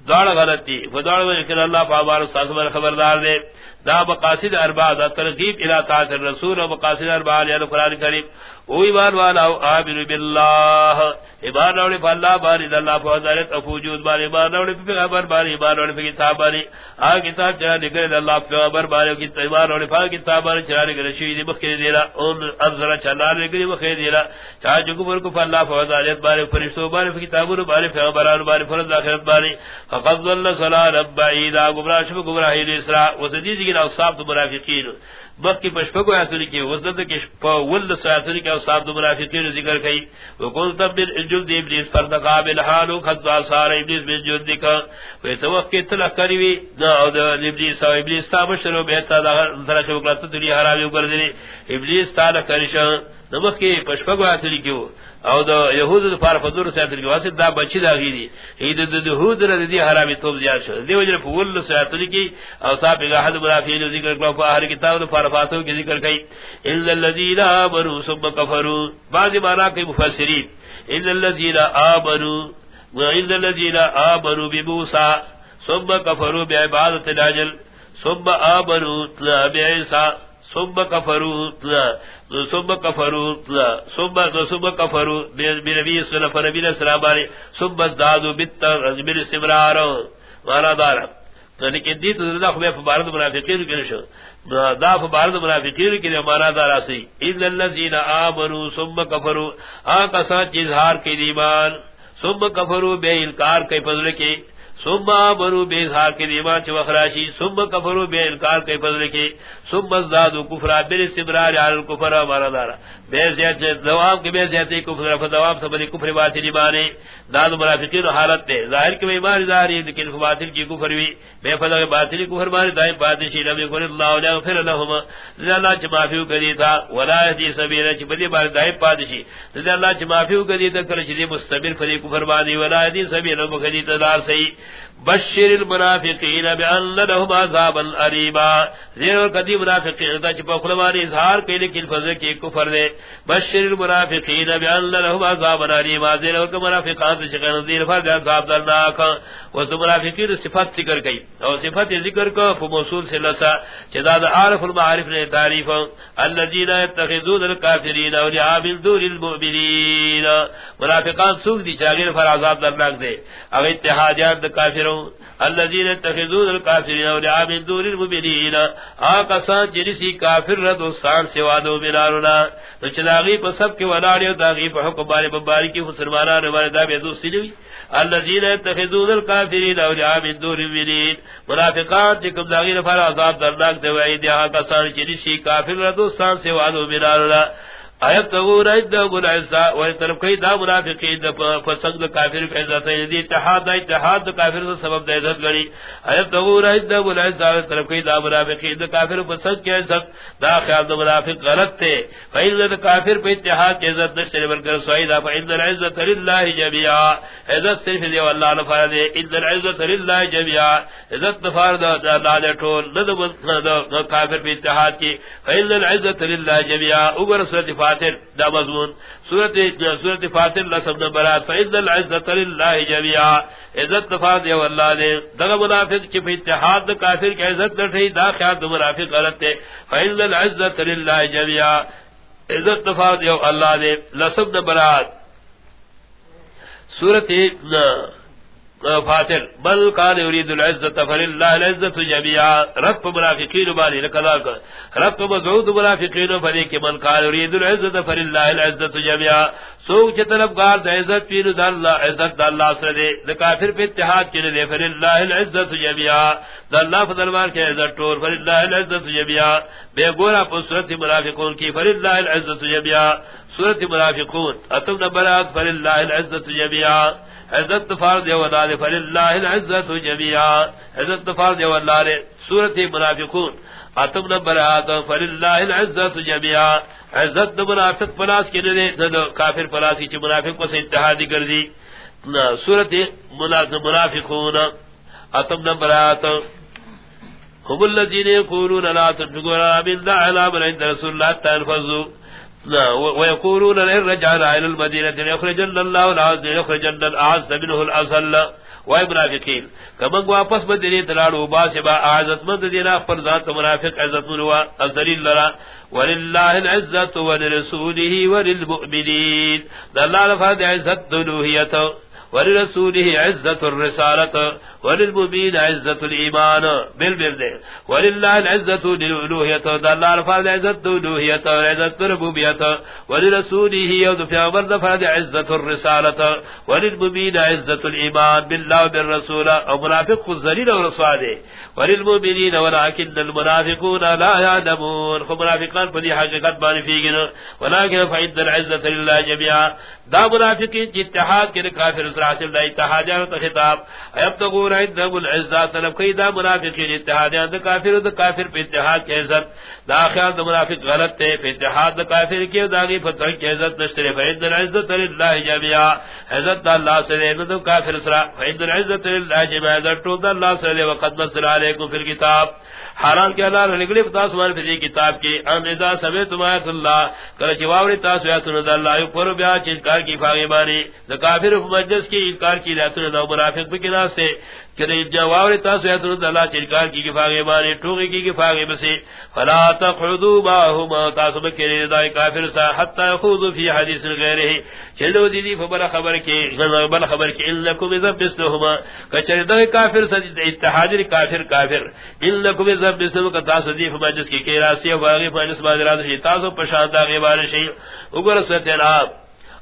A: دوڑ غلطی فدوڑ وجہ اللہ فابار استاذ خبردار دے۔ دا مقاصد اربع دا ترغیب الى طاعت الرسول و مقاصد اربع یعنی قرآن کریم۔ او ایمان والا او آمین باللہ. ایمان روڑی پا اللہ باری دا اللہ پا حضارت افوجود باری ایمان روڑی پا پیغمبر باری ایمان روڑی پا کتاب باری آن کتاب چرا نکر دا اللہ پا پیغمبر باری ایمان روڑی پا کتاب باری چرا نکر شویدی مخیر دیرا. اون افضل چلار نکری مخیر دیرا. چاہ جو کفر کو پا اللہ پا حضارت باری فرشتو باری پا کتابون باری پیغمبران باری فرد آخرت باری فقض اللہ صلاح رب عیدہ گمراہ شب گمراہ الاسراء وسدیزی کی نوصاب دو منافقین بخ کی پشپ کو ایتری کی وزد کے ول ساتری کی صاحب دو منافقین ذکر کی وقل تب بالجلد ابلیس فرد قابل حالو خذ صار ابلیس بالجلد کا ویسا وقت کی طلق کریوی نا، او دا ابلیس، او ابلیس تا مشتر و بیتا دا کے وقت دنیا حرامی کر ابلیس تا لکرشا نمخ کی پشپ کو ایتری کی او دا یہود دا پار فضور سیاتر کی واسط دا بچی دا غیدی اید دا دہود را دی حرامی توب زیاد شد دی وجر فول سیاتر کی او صاحب اگا حد منافین ذکر کرو فا اہر کتاب دا پار فاتو کی ذکر کئی الا اللذین آمنوا سب کفروا بعضی مانا کئی مفسرین. الا اللذین آمنوا الا اللذین آمنوا بموسا سب کفروا بعبادت ناجل سب آمنوا بعیسا سب کفروا سب کفروا سب سب کفروا بنبی صلی اللہ علیہ وسلم سب ازدادوا بالتغذبر استمرار مانا دارا لیکن دی تو دا خوبی فبارد منافقین کی نشو. دا فبارد منافقین کی مانا دارا سی. اذا اللذین آمنوا سب کفروا. آقا ساتھ اظہار کی دیمان سب کفروا بے انکار کی فضل کی سما برو بے اظہار کے ایمان چ وخراشی ثم کفروا بے انکار کے فضل کے ثم ازدادوا کفرا بے استمرار علی الكفر مارا دارا بے زیادت دوام کے بے زیادت کفر ف دوام کفر باطل ایمانے داد منافقین حالت تے ظاہر کے ایمان ظاہری لیکن باطل کی کفر بھی. بے فضل باطل کفر مارے دائم بادشی نبی کو اللہ علیہ وفر غفر لهم اللہ چ معفو کری تھا، ولا یہدی سبیل چ بدی بار دائم بادشی اللہ چ معفو کری تھا، کر چ مستمر فری کفر بادی ولا یہدی سبیل مخدی تدار صحیح. بشر المنافقین بان لهم عذابا الیما. زیر کدی منافقین تا چ پخلوانی اظہار کے لیکن فضل کی کفر دے. بشر المنافقین بان لهم عذابا الیما. زیر کہ منافقان سے چکن دیر فضل عذاب درناک و تو منافقین صفات ذکر کی اور صفات ذکر کو موصول سے لسا. چدا عارف المعارف نے تعریف. الذين يتخذون الكافرين اولياء من دون المؤمنين منافقان سوق دی چاغیر فر عذاب درناک دے. او اتحادیات کافرون الذين تخذون الكافرين اولياء من دون المؤمنين. آقا سان جنسی کافر رد وستان سوا دو بنارنا تو چلاغی پا سب کے وناڑی و داغی پا حکم باری مباری کی مسلمانان روانی دا بیدو سنوی الذين تخذون الكافرين اولياء من دون المؤمنين. منافقات جکم داغی نفر عذاب درناک دو وعید آقا سان جنسی کافر رد وستان سوا دو بنارنا ایت تغور ایت دغور ایسا و طرف کئی دا منافقین دا فسق دا کافر کی عزت ہے دی اتحاد دا اتحاد دا کافر دا سبب دا عزت گڑی ایت تغور ایت دغور ایسا و طرف کئی دا منافقین دا کافر فسق کی عزت۔ دا خیال دا منافق غلط تے فإن دا کافر پہ اتحاد کی عزت نشتر بلکر سوائی دا فإن العزت للہ جميعا عزت صرف دیو اللہ نفار دے۔ ان العزت للہ جميعا عزت نفار دا اللہ دے ٹھول ندو کافر پہ اتحاد کی۔ فإن العزت للہ جميعا اگر صرف فاتر دا مضمون. سورت سورت فاتر لسب نمبرات فإذن العزت للہ جميعا. عزت نفاظ یو اللہ نے. دغا منافق کی فی اتحاد دا کافر کی عزت نٹھئی دا خیال دا منافق غلط تے فإذن العزت للہ جميعا. عزت نفاظ یو اللہ نے. لسب نمبرات سورت فاتر. بل کان یرید العزت فللہ العزت جميعا رب منافقین بانی لکذا رب مزعود منافقین فلی کہ من کان یرید العزت فللہ العزت جميعا سوک چ طلب گار عزت پیر د اللہ، عزت اللہ سر دے. کافر پہ اتحاد کی دے، فللہ العزت جميعا د اللہ فضلوار کے عزت ٹور فللہ العزت جميعا بے گورا پسرت منافقون کی، فللہ العزت جميعا سورت منافقون، اتم نبرات فللہ العزت جميعا عزت فرض یو اللہ فللہ العزت جميعا عزت فرض یو اللہ سورۃ منافقون۔ اتم نمبر آتا فللہ العزت جميعا عزت منافق پلاس کی ندے کافر پلاس کی، چی منافق پس اتحادی کردی سورت منافقون۔ اتم نمبر آتا هم الذين يقولون لا تنفقوا على من دعنا من عند رسول الله تنفذوا ويقولون لئن رجعنا الى المدينه يخرجن الله العز يخرجن الاعز منه الاذل وای منافقین کمن واپس بدری تلاڑو با سبا عزت مند دینا پر ذات منافق عزت منوا ذلیل لرا. وللہ العزت ولرسوله وللمؤمنین اللہ لفظ عزت دلوہیت. ولرسوله عزت الرسالة وللمبين عزت الإيمان. بالبرد ولله العزت للألوهية ودل الفاظ عزت الألوهية وعزت الربوبية ولرسوله يوضف عمر فرد عزت الرسالة وللمبين عزت الإيمان. بالله وبالرسول ومنافق الزليل ورسواله وللمؤمنين ولكن المنافقون لا يعلمون فمنافقان فدي حقيقت بان فيقنا ولكن فعند العزة لله جميعا دا منافقين جي اتحاد كده كافر اسرعات الله اتحاديان خطاب. ايبتغون عندهم العزة، طلب كي دا منافقين اتحاديان دا كافر دا كافر في اتحاد کے عزت. دا خیال دا منافق غلط تے، في اتحاد دا كافر کے دا غي فتح کے عزت نشترے فعند العزة لله جميعا. عزت دا اللہ سے دا كافر اسرع فعند العزة لله جميعا. عزت دا اللہ سے وقد نصر علیکم فی الكتاب. حالان کے اللہ نگلی فتاس مان فی کتاب کی. ان اذا سمیتم آیت اللہ، کل چواوری تاس ویاتون دا اللہ پر بیا چنکار کی فاغی بانی. دا کافر مجلس کی انکار کی لیاتون دا منافق بکنا سے کہ جواوری تاس ویاتون دا اللہ چنکار کی فاغی بانی ٹوغی کی فاغی بسی، فلا تقعدو باہما تاس بکری دا کافر سا، حتی خودو فی حدیث غیرہی چلو دی دی فبر خبر کی بل خبر کی، انکم ازم بسلہما کچھ کافر سا اتحادی کافر کافر. انکم ازم سب بسم کا مجلس کی کی راسی واغی مجلس مادرات شی، تاسو پشانتا غیبار شی. اگر ستناب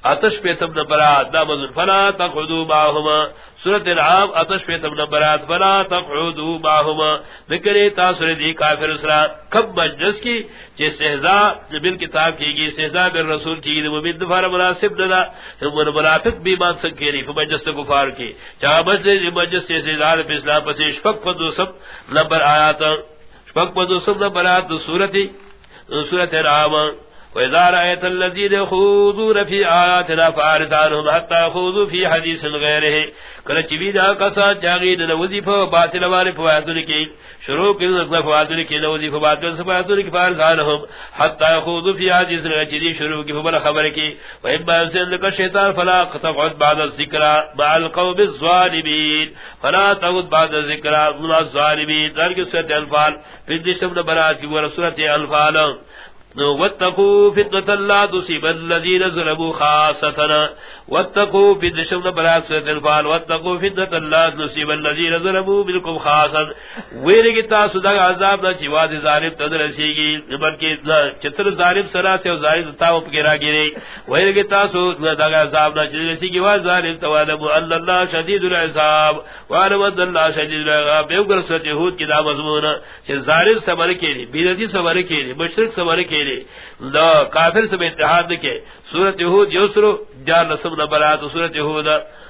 A: اتش پیتم نبرات دا مذن فلا تقعدو باہما سورت العام اتش پیتم نبرات فلا تقعدو باہما ذکری تاثر دی کافر اسرا کب مجلس کی چی سہزا بل کتاب کی گی سہزا بل رسول کی گی مبین دفار مناسب ندا من منافق بھی مان سکے نہیں فمجلس کفار کی۔ چاہ مجلس مجلس سہزا پی اسلام پسی شفق فدو سب نمبر آیاتا شفق فدو سب نمبر آیات سورتی، سورت العام وإذا رأيت الذين يخوضون في آياتنا فأعرض عنهم حتى يخوضوا في حديث غيره باطل شروع باطل عنهم حتى يخوضوا في حديث غيره شروع خبر خبر کې وإما الشيطان فلا تقعد بعد مع القوم الظالمين فلا تقعد بعد مع الظالمين ذلك سورة الفال في الفال واتقوا فتنة لا تصيب الذين ظلموا خاصتنا واتقوا فتنة شمنا بلا سورة الفال واتقوا فتنة لا تصيب الذين ظلموا منكم خاصا ویرگی تاسو دا عذاب دا چیواز ظالم تدرسیگی بلکہ چتر ظالم سرا سے ظالم تاو پکرا گرے ویرگی تاسو دا عذاب دا چیواز واز ظالم توالم ان اللہ شدید العذاب. وعلم ان اللہ شدید العذاب. بیوگر سورة حود کی دا مضمون. چی ظالم سمر کے لی بیدتی سمر کے لی مشرک سمر کے لی دا کافر سے اتحاد کے سورت یہود یوسرو جار نصب نبرات سورت یہود۔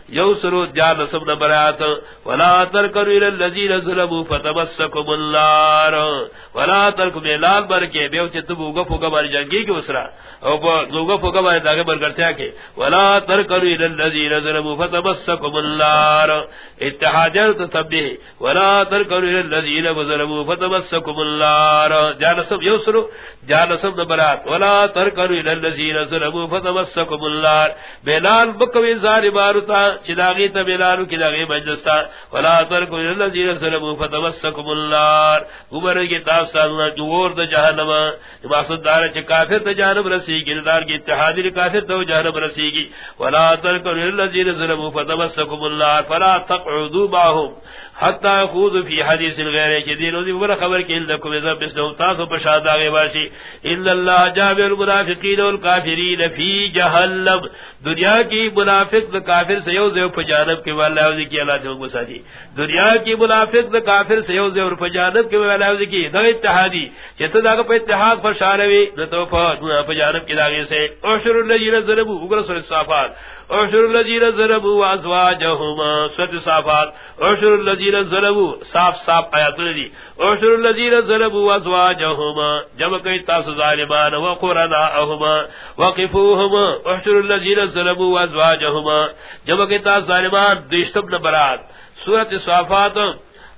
A: یوسرو جار نصب نبرات ولا ترکنو الى الذین ظلموا فتمسکم النار. ولا ترکنو اعلان برکے بیو چی تبو گفو گمار جنگی کی اسرا، او با گفو گمار داگے برگرتیا کے ولا ترکنو الى الذین ظلموا فتمسکم النار. اتحادیان تتبیح ولا ترکنو الى الذین ظلموا فتمسکم النار. جار نصب یوسرو جار نصب نبرات ولا ترکنو الى الذین ظلموا فتمسکم النار. بلال بکوی ظالمانتا چداغی تا کی داغی مجلستا ولا ترکو الذین ظلموا فتمسکم اللار النار گمرگی تافسا سالنا جوور دا جہنم. مقصد دارا چھ کافر تا جہنم رسیگی. ندار کی اتحادی کافر تا جہنم رسیگی. ولا ترکو الذین ظلموا فتمسکم اللار فلا تقعدو باہم حتی خود فی حدیث غیر جدین و دیگر خبر کی لکم ازم بسنو تاسو پشاد آگے باشی ان اللہ جابر المنافقین والکافرین فی جہنم. دنیا کی منافق و کافر سے یو یو زیو پجانب کے والا ہے کہ اللہ جو مساجی دنیا کی منافق دا کافر سے یو زیو پجانب کے والا ہے کہ دا اتحادی. کہ دا کو اتحاد پر شاروی نہ تو پجانب کی داغے سے. اوشر الذین ظلموا اگر سورۃ الصافات اوشر الذین ظلموا وازواجهما سورۃ الصافات اوشر الذین الذين ظلموا. صاف صاف آیات دی اوشر الذين ظلموا وازواجهما. جمع کئی تاس ظالمان وقرناءهما وقفوهما. اوشر الذين ظلموا وازواجهما. جمع کئی تاس ظالمان. دیشتم نبرات سورۃ الصافات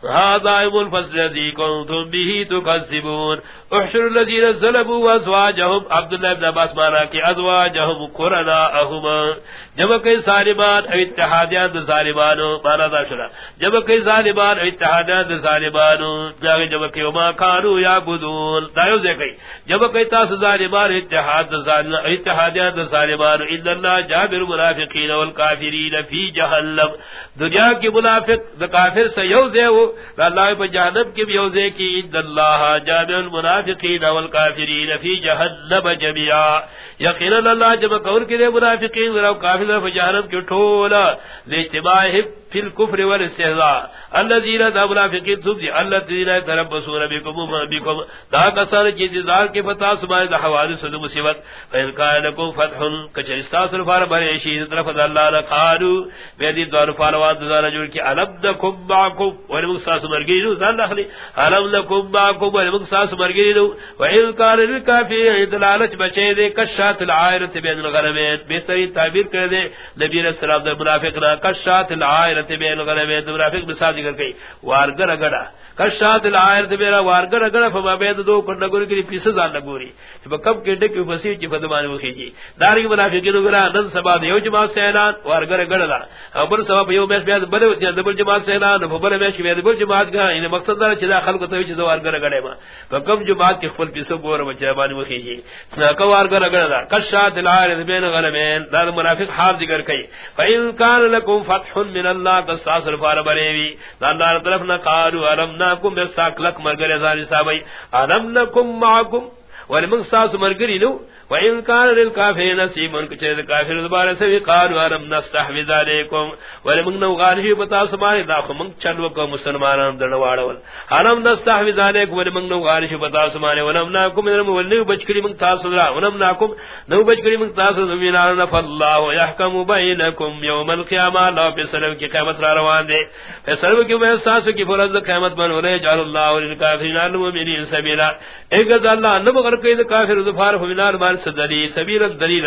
A: هذا يوم الفصل الذي كنتم به تكذبون. احشر الذين ظلموا وازواجهم عبد الله بن عباس مانا کہ ازواجهم قرناءهم. جب کئی ظالمان اتحادیان ظالمان مانا دا شرا جب کئی ظالمان اتحادیان ظالمان جاگے جب کئی وما كانوا يعبدون دایو دے کئی. جب کئی تاس ظالمان اتحاد ظالمان اتحادیان ظالمان ان اللہ جابر المنافقین والکافرین فی جہنم. دنیا کی منافق کافر سے یوزے وہ اللہ پہ جانب کی بیوزے کی ان اللہ جامع المنافقین والکافرین فی جہنم جميعا. یقین اللہ جب کون کے لیے منافقین ورہو کافر فی جہنم کی ٹھولا لاجتماعهم فی الكفر والاستهزاء. الذين ذا منافقین ثم الذين تربصون بكم بكم. دا کسر کی انتظار کے پتہ سمائے دا حوادث و مصیبت فین کان لكم فتح کچرستا سرفار بڑے شی طرف اللہ نے قالو بیدی دور فالوات دا رجل کی البدکم معكم ولمقصاص مرگینو زان نخلی البدکم معكم ولمقصاص مرگینو وین کان للکافی دلالت بچے دے کشات العائرت بین الغنمین بہترین تعبیر کر دے نبی علیہ السلام دا منافق نا کشات العائرت بین الغنمین منافق مثال ذکر وار گڑا گڑا۔ کشاد کشات العائرت میرا وارگر گڑا فما بید دو کنڈا گوری کری پیس زان نگوری۔ چپا کم کے ڈکی فسیح چی فدمان وخی جی۔ دارنگ منافقین گرا نن سبا دیو جماعت سے اعلان وارگر گڑا دا۔ امر سبا پیو میس بیاد بلے وطنی دبل جماعت سے اعلان فبر میس کی بیاد بل جماعت گا انہیں یعنی مقصد دارا چیزا خلق توی چیزا وارگر گڑا ما۔ فکم جماعت کی خفل پیسو گورا بچے بانی وخی جی۔ سنکا وارگر گڑا دا۔ کشاد کشات العائرت بین الغنمین دا منافق حال ذکر کئی۔ فإن كان لكم فتح من الله قصاص الفار بریوی اللہ طرف نہ قالوا معکم ناکم بساک لک مرگر ازانی صاحبی علم نکم معکم، ولی ولمن ساس مرگری نو وان كان للكافرين نصيب من كچے کافر دوبارہ سے قالوا ارم نستحوذ عليكم، ولمن نو غالہ بتا سمائے دا من چلو کو مسلمانان دنواڑول ارم نستحوذ عليكم، ولمن نو غالہ بتا سمائے ولم ناكم من ولن بچکری من تاسرا ولم ناكم، نو بچکری من تاسرا زمینان فالله يحكم بينكم يوم القيامه لا بسلام کی قیامت را روان دے۔ فسلم کی میں ساس کی فرض قیامت بن ولے، جعل الله للكافرين المؤمنين سبيلا ایک اللہ نبغ کر کے کافر ظفار فمنار بار سدلی سبیل دلیل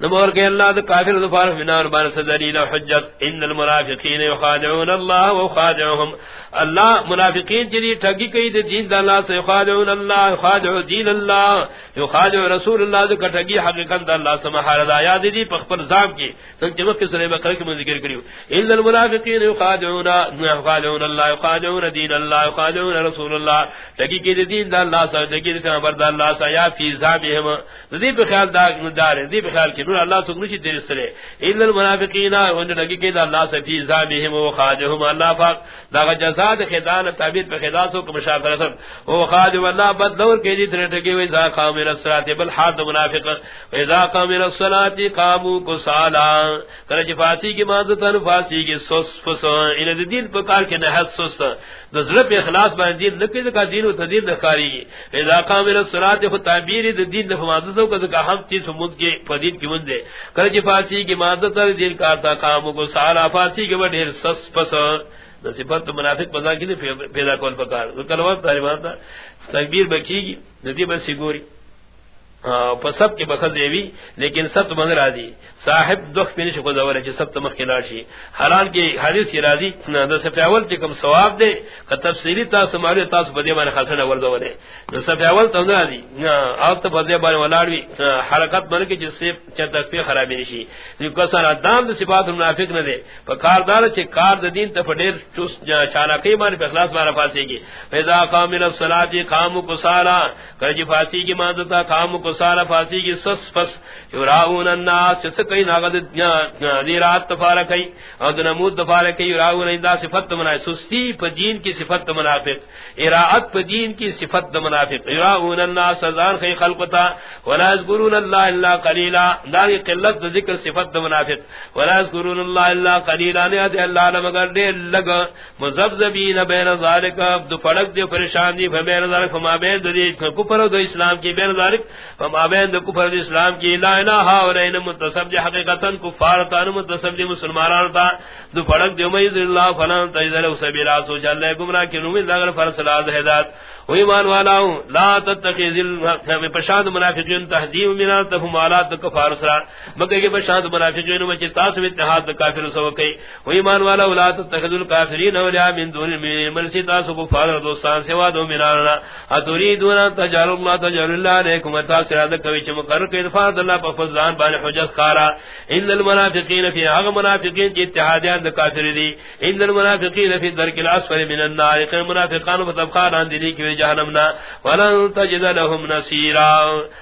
A: نمور کہ اللہ دا کافر ظفار فمنار بار سدلیل حجت. ان المنافقین یخادعون اللہ وخادعهم اللہ منافقین جنی ٹھگی کئی دے دین دا اللہ سے خادعون اللہ خادعو دین اللہ خادعو رسول اللہ دا ٹھگی حقیقت دا اللہ سے محارد آیا دی دی پخبر زام کی. سنگ جمک کے سنے بقر کے من ذکر کریو ان المنافقین خادعون خادعون اللہ خادعون دین اللہ خادعون رسول اللہ. ٹھگی کی دے دین دا اللہ سے، ٹھگی دے پیغمبر دا اللہ سے یا فی زامہم. دی بخیال دا دار دی بخیال کی نور اللہ سنگ نشی دیر سرے. ان المنافقین ان ٹھگی کی دا اللہ سے فی زامہم وخادعهم اللہ پاک دا جزا خداد خدان تعبیر پہ خدا سو کو مشاکرت او خاد والله بد دور کے دی ترٹے کے وذا قام الصلاه بل حد منافق. اذا قام الصلاه قاموا كسالا کرج فاسی کی ماذ تن فاسی کی سوس فس. ان دین پر کار کے نہ سوس نظر پہ اخلاص با دین نہ کہ کا دین و تدین نہ کاری. اذا قام الصلاه خ تعبیر دین نہ ماذ کا ہم چیز سمود کے فدین کی مضمون دے۔ کل کرج فاسی کی ماذ تن کارتا کارتا کو سالا فاسی کے بڑے سس فس صفت منافق پزا کی پیدا کول پکار. کلوات تاریمان تا تکبیر بکی گی ندی بسی گوری سب کے بخت دیوی لیکن سب من راضی۔ صاحب دخ پینی شکو زور ہے سب تمخ کلا شی حالان کی حدیث کی راضی دا سفی اول کم ثواب دے۔ کہ تفسیری تاس ماری تاس بدی بانی خاصن اول زور ہے دا سفی اول تم راضی۔ آپ تا بدی بانی ولاڑوی۔ حرکت من کی جس سے چند تکفی خرابی نشی۔ کسان ادام دا صفات منافق نہ دے۔ پا کاردار چی کار دا دین تا فدیر چوس چاناکی مانی پہ اخلاص مارا فاسی کی فیضا قام من الصلاة قامو کسالا۔ کرجی فاسی کی مانزتا قامو کسالا۔ سال فاسی کی سس فس۔ یراؤن الناس، چس کئی ناغد دیرات تفارکی او دنمود تفارکی یراؤن اندہ صفت منافق۔ سستی پا دین کی صفت منافق۔ اراعت پا دین کی صفت منافق۔ یراؤن الناس، ازان خی خلقتا ولا اذکرون اللہ اللہ قلیلا۔ داری قلت ذکر صفت منافق۔ ولا اذکرون اللہ اللہ قلیلا۔ نیاد اللہ نمگر دیر لگا مزبزبین بین ذالک۔ دو پڑک دے، پریشان دی فبین ذالک۔ فما بین دی کفر دو اسلام کی بین ذالک۔ فما بین دو کفر دو اسلام کی لا الہ و لین متصب دی حقیقتا کفارتان متصب دی مسلمانان تا دو پڑک دیو امیز اللہ فلان تجدل سبیلا سو چلے گمراہ کی نومید لگر حیدات ہدایت ایمان والا ہوں، لا تتخذ الحق پشاد منافقین تحذیب من التفهم على الكفار سرا۔ مگر کہ پشاد منافقین وچ تاس میں اتحاد کافر سو کئی۔ ایمان والا لا تتخذ الكافرین اولیاء من دون المؤمنین من ستا سو کفار دوستان سوا دو منارنا اتريدون تجعل الله تجعل الله عليكم تاثر کوي چ مقرر کہ دفاع اللہ پر فضلان بان حجت خارا۔ ان المنافقین فی اغ منافقین کی اتحادیان کافر دی۔ ان المنافقین فی الدرك الاسفل من النار۔ کہ منافقان فتبخان دی کی جہنم نا، ولن تجد لهم نصيرا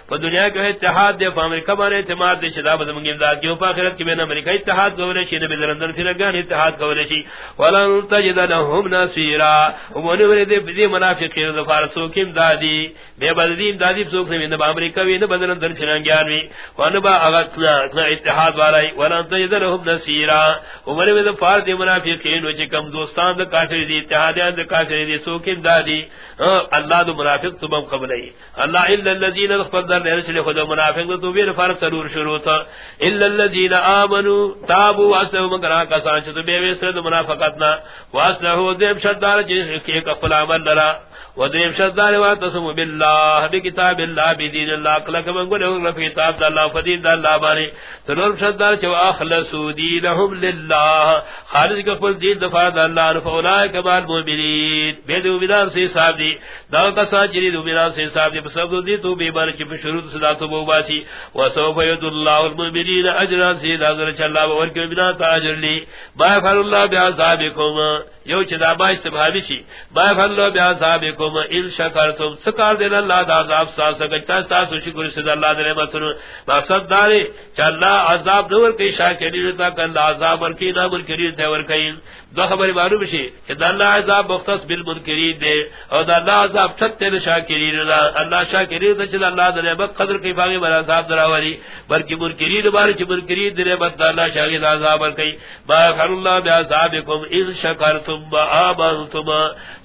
A: فدنیا کے اتحاد دے امریکہ بارے اعتماد دے شدا بزم امداد کی اخرت کی بین امریکہ اتحاد گورے چھ نبی لندن پھر گان اتحاد گورے چھ ولن تجد لهم نصيرا ومن ورے دے بدی منافقین ظفار سو کیم دادی بے بدی دادی سو کہ نبی امریکہ وی نبی لندن پھر گان وی۔ ون با اغتنا اتحاد والا ولن تجد لهم نصيرا ومن ورے دے فار دی منافقین وچ کم دوستان دے کافر دی، اتحادیان دے کافر دی سو کیم دادی ہاں، اللہ دو منافق تو قبل ہے۔ اللہ الا الذين قدر نے رسل خود منافق تو بھی فرض ضرور شروع تھا۔ الا الذين امنوا تابوا واسلموا مگر کا سان تو بے وسر منافقتنا واسلموا ذم شدار جس کے قفل عمل لرا۔ ودریم شدار و واتسم بالله بكتاب الله بدين الله لك من گلو في كتاب الله فدين الله باري تنور شدار جو اخلصو دینهم لله خالص قفل دين دفاع الله فاولئك مع المؤمنين بدو بلا سے صاحب دی. دا کا ساجری دو بلا سے صاحب دی سب دی تو بے بار کی شروع صدا تو بو باسی و وسوف يد الله المؤمنين اجرا سيد حضرت الله اور کے بنا تاجر لی. با فر الله بعذابكم یو چدا با استبحالی چی. با فر الله بعذابكم لكم ان شكرتم سكار دين الله دا عذاب ساس سکتا ساس شکر سے اللہ دے متن مقصد دارے چلا عذاب نور کی شاکری تا کلا عذاب ور کی نہ منکری تے ور کین دو خبر معلوم شی کہ اللہ عذاب مختص بالمنکرین دے اور اللہ عذاب چھت تے شاکرین اللہ شاکرین تے چلا اللہ دے مت قدر کی باغی بڑا عذاب دراوری بلکہ منکرین بار چ منکرین دے مت اللہ شاکرین دا عذاب ور کین با خر اللہ بعذابکم ان شکرتم و وآمنتم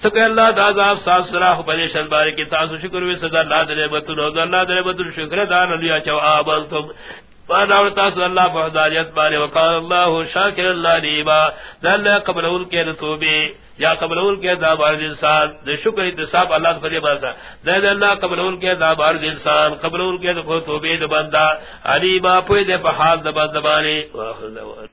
A: سکہ اللہ دا عذاب ساس سراح پریشن بارے کی تاسو شکر وی صدا اللہ دلے بتن او اللہ دلے بتن شکر دان علی چا آبان تم وانا تاسو اللہ بہداریت بارے وقال اللہ شاکر اللہ نیبا دل قبل ان کے توبے یا قبل ان کے دا بار انسان دے شکر اتصاب اللہ فدی باسا۔ دے دے اللہ قبل ان کے دا بار انسان قبل ان کے توبے دے بندہ علی ما پوی دے پہاد دے بندہ بانے واخر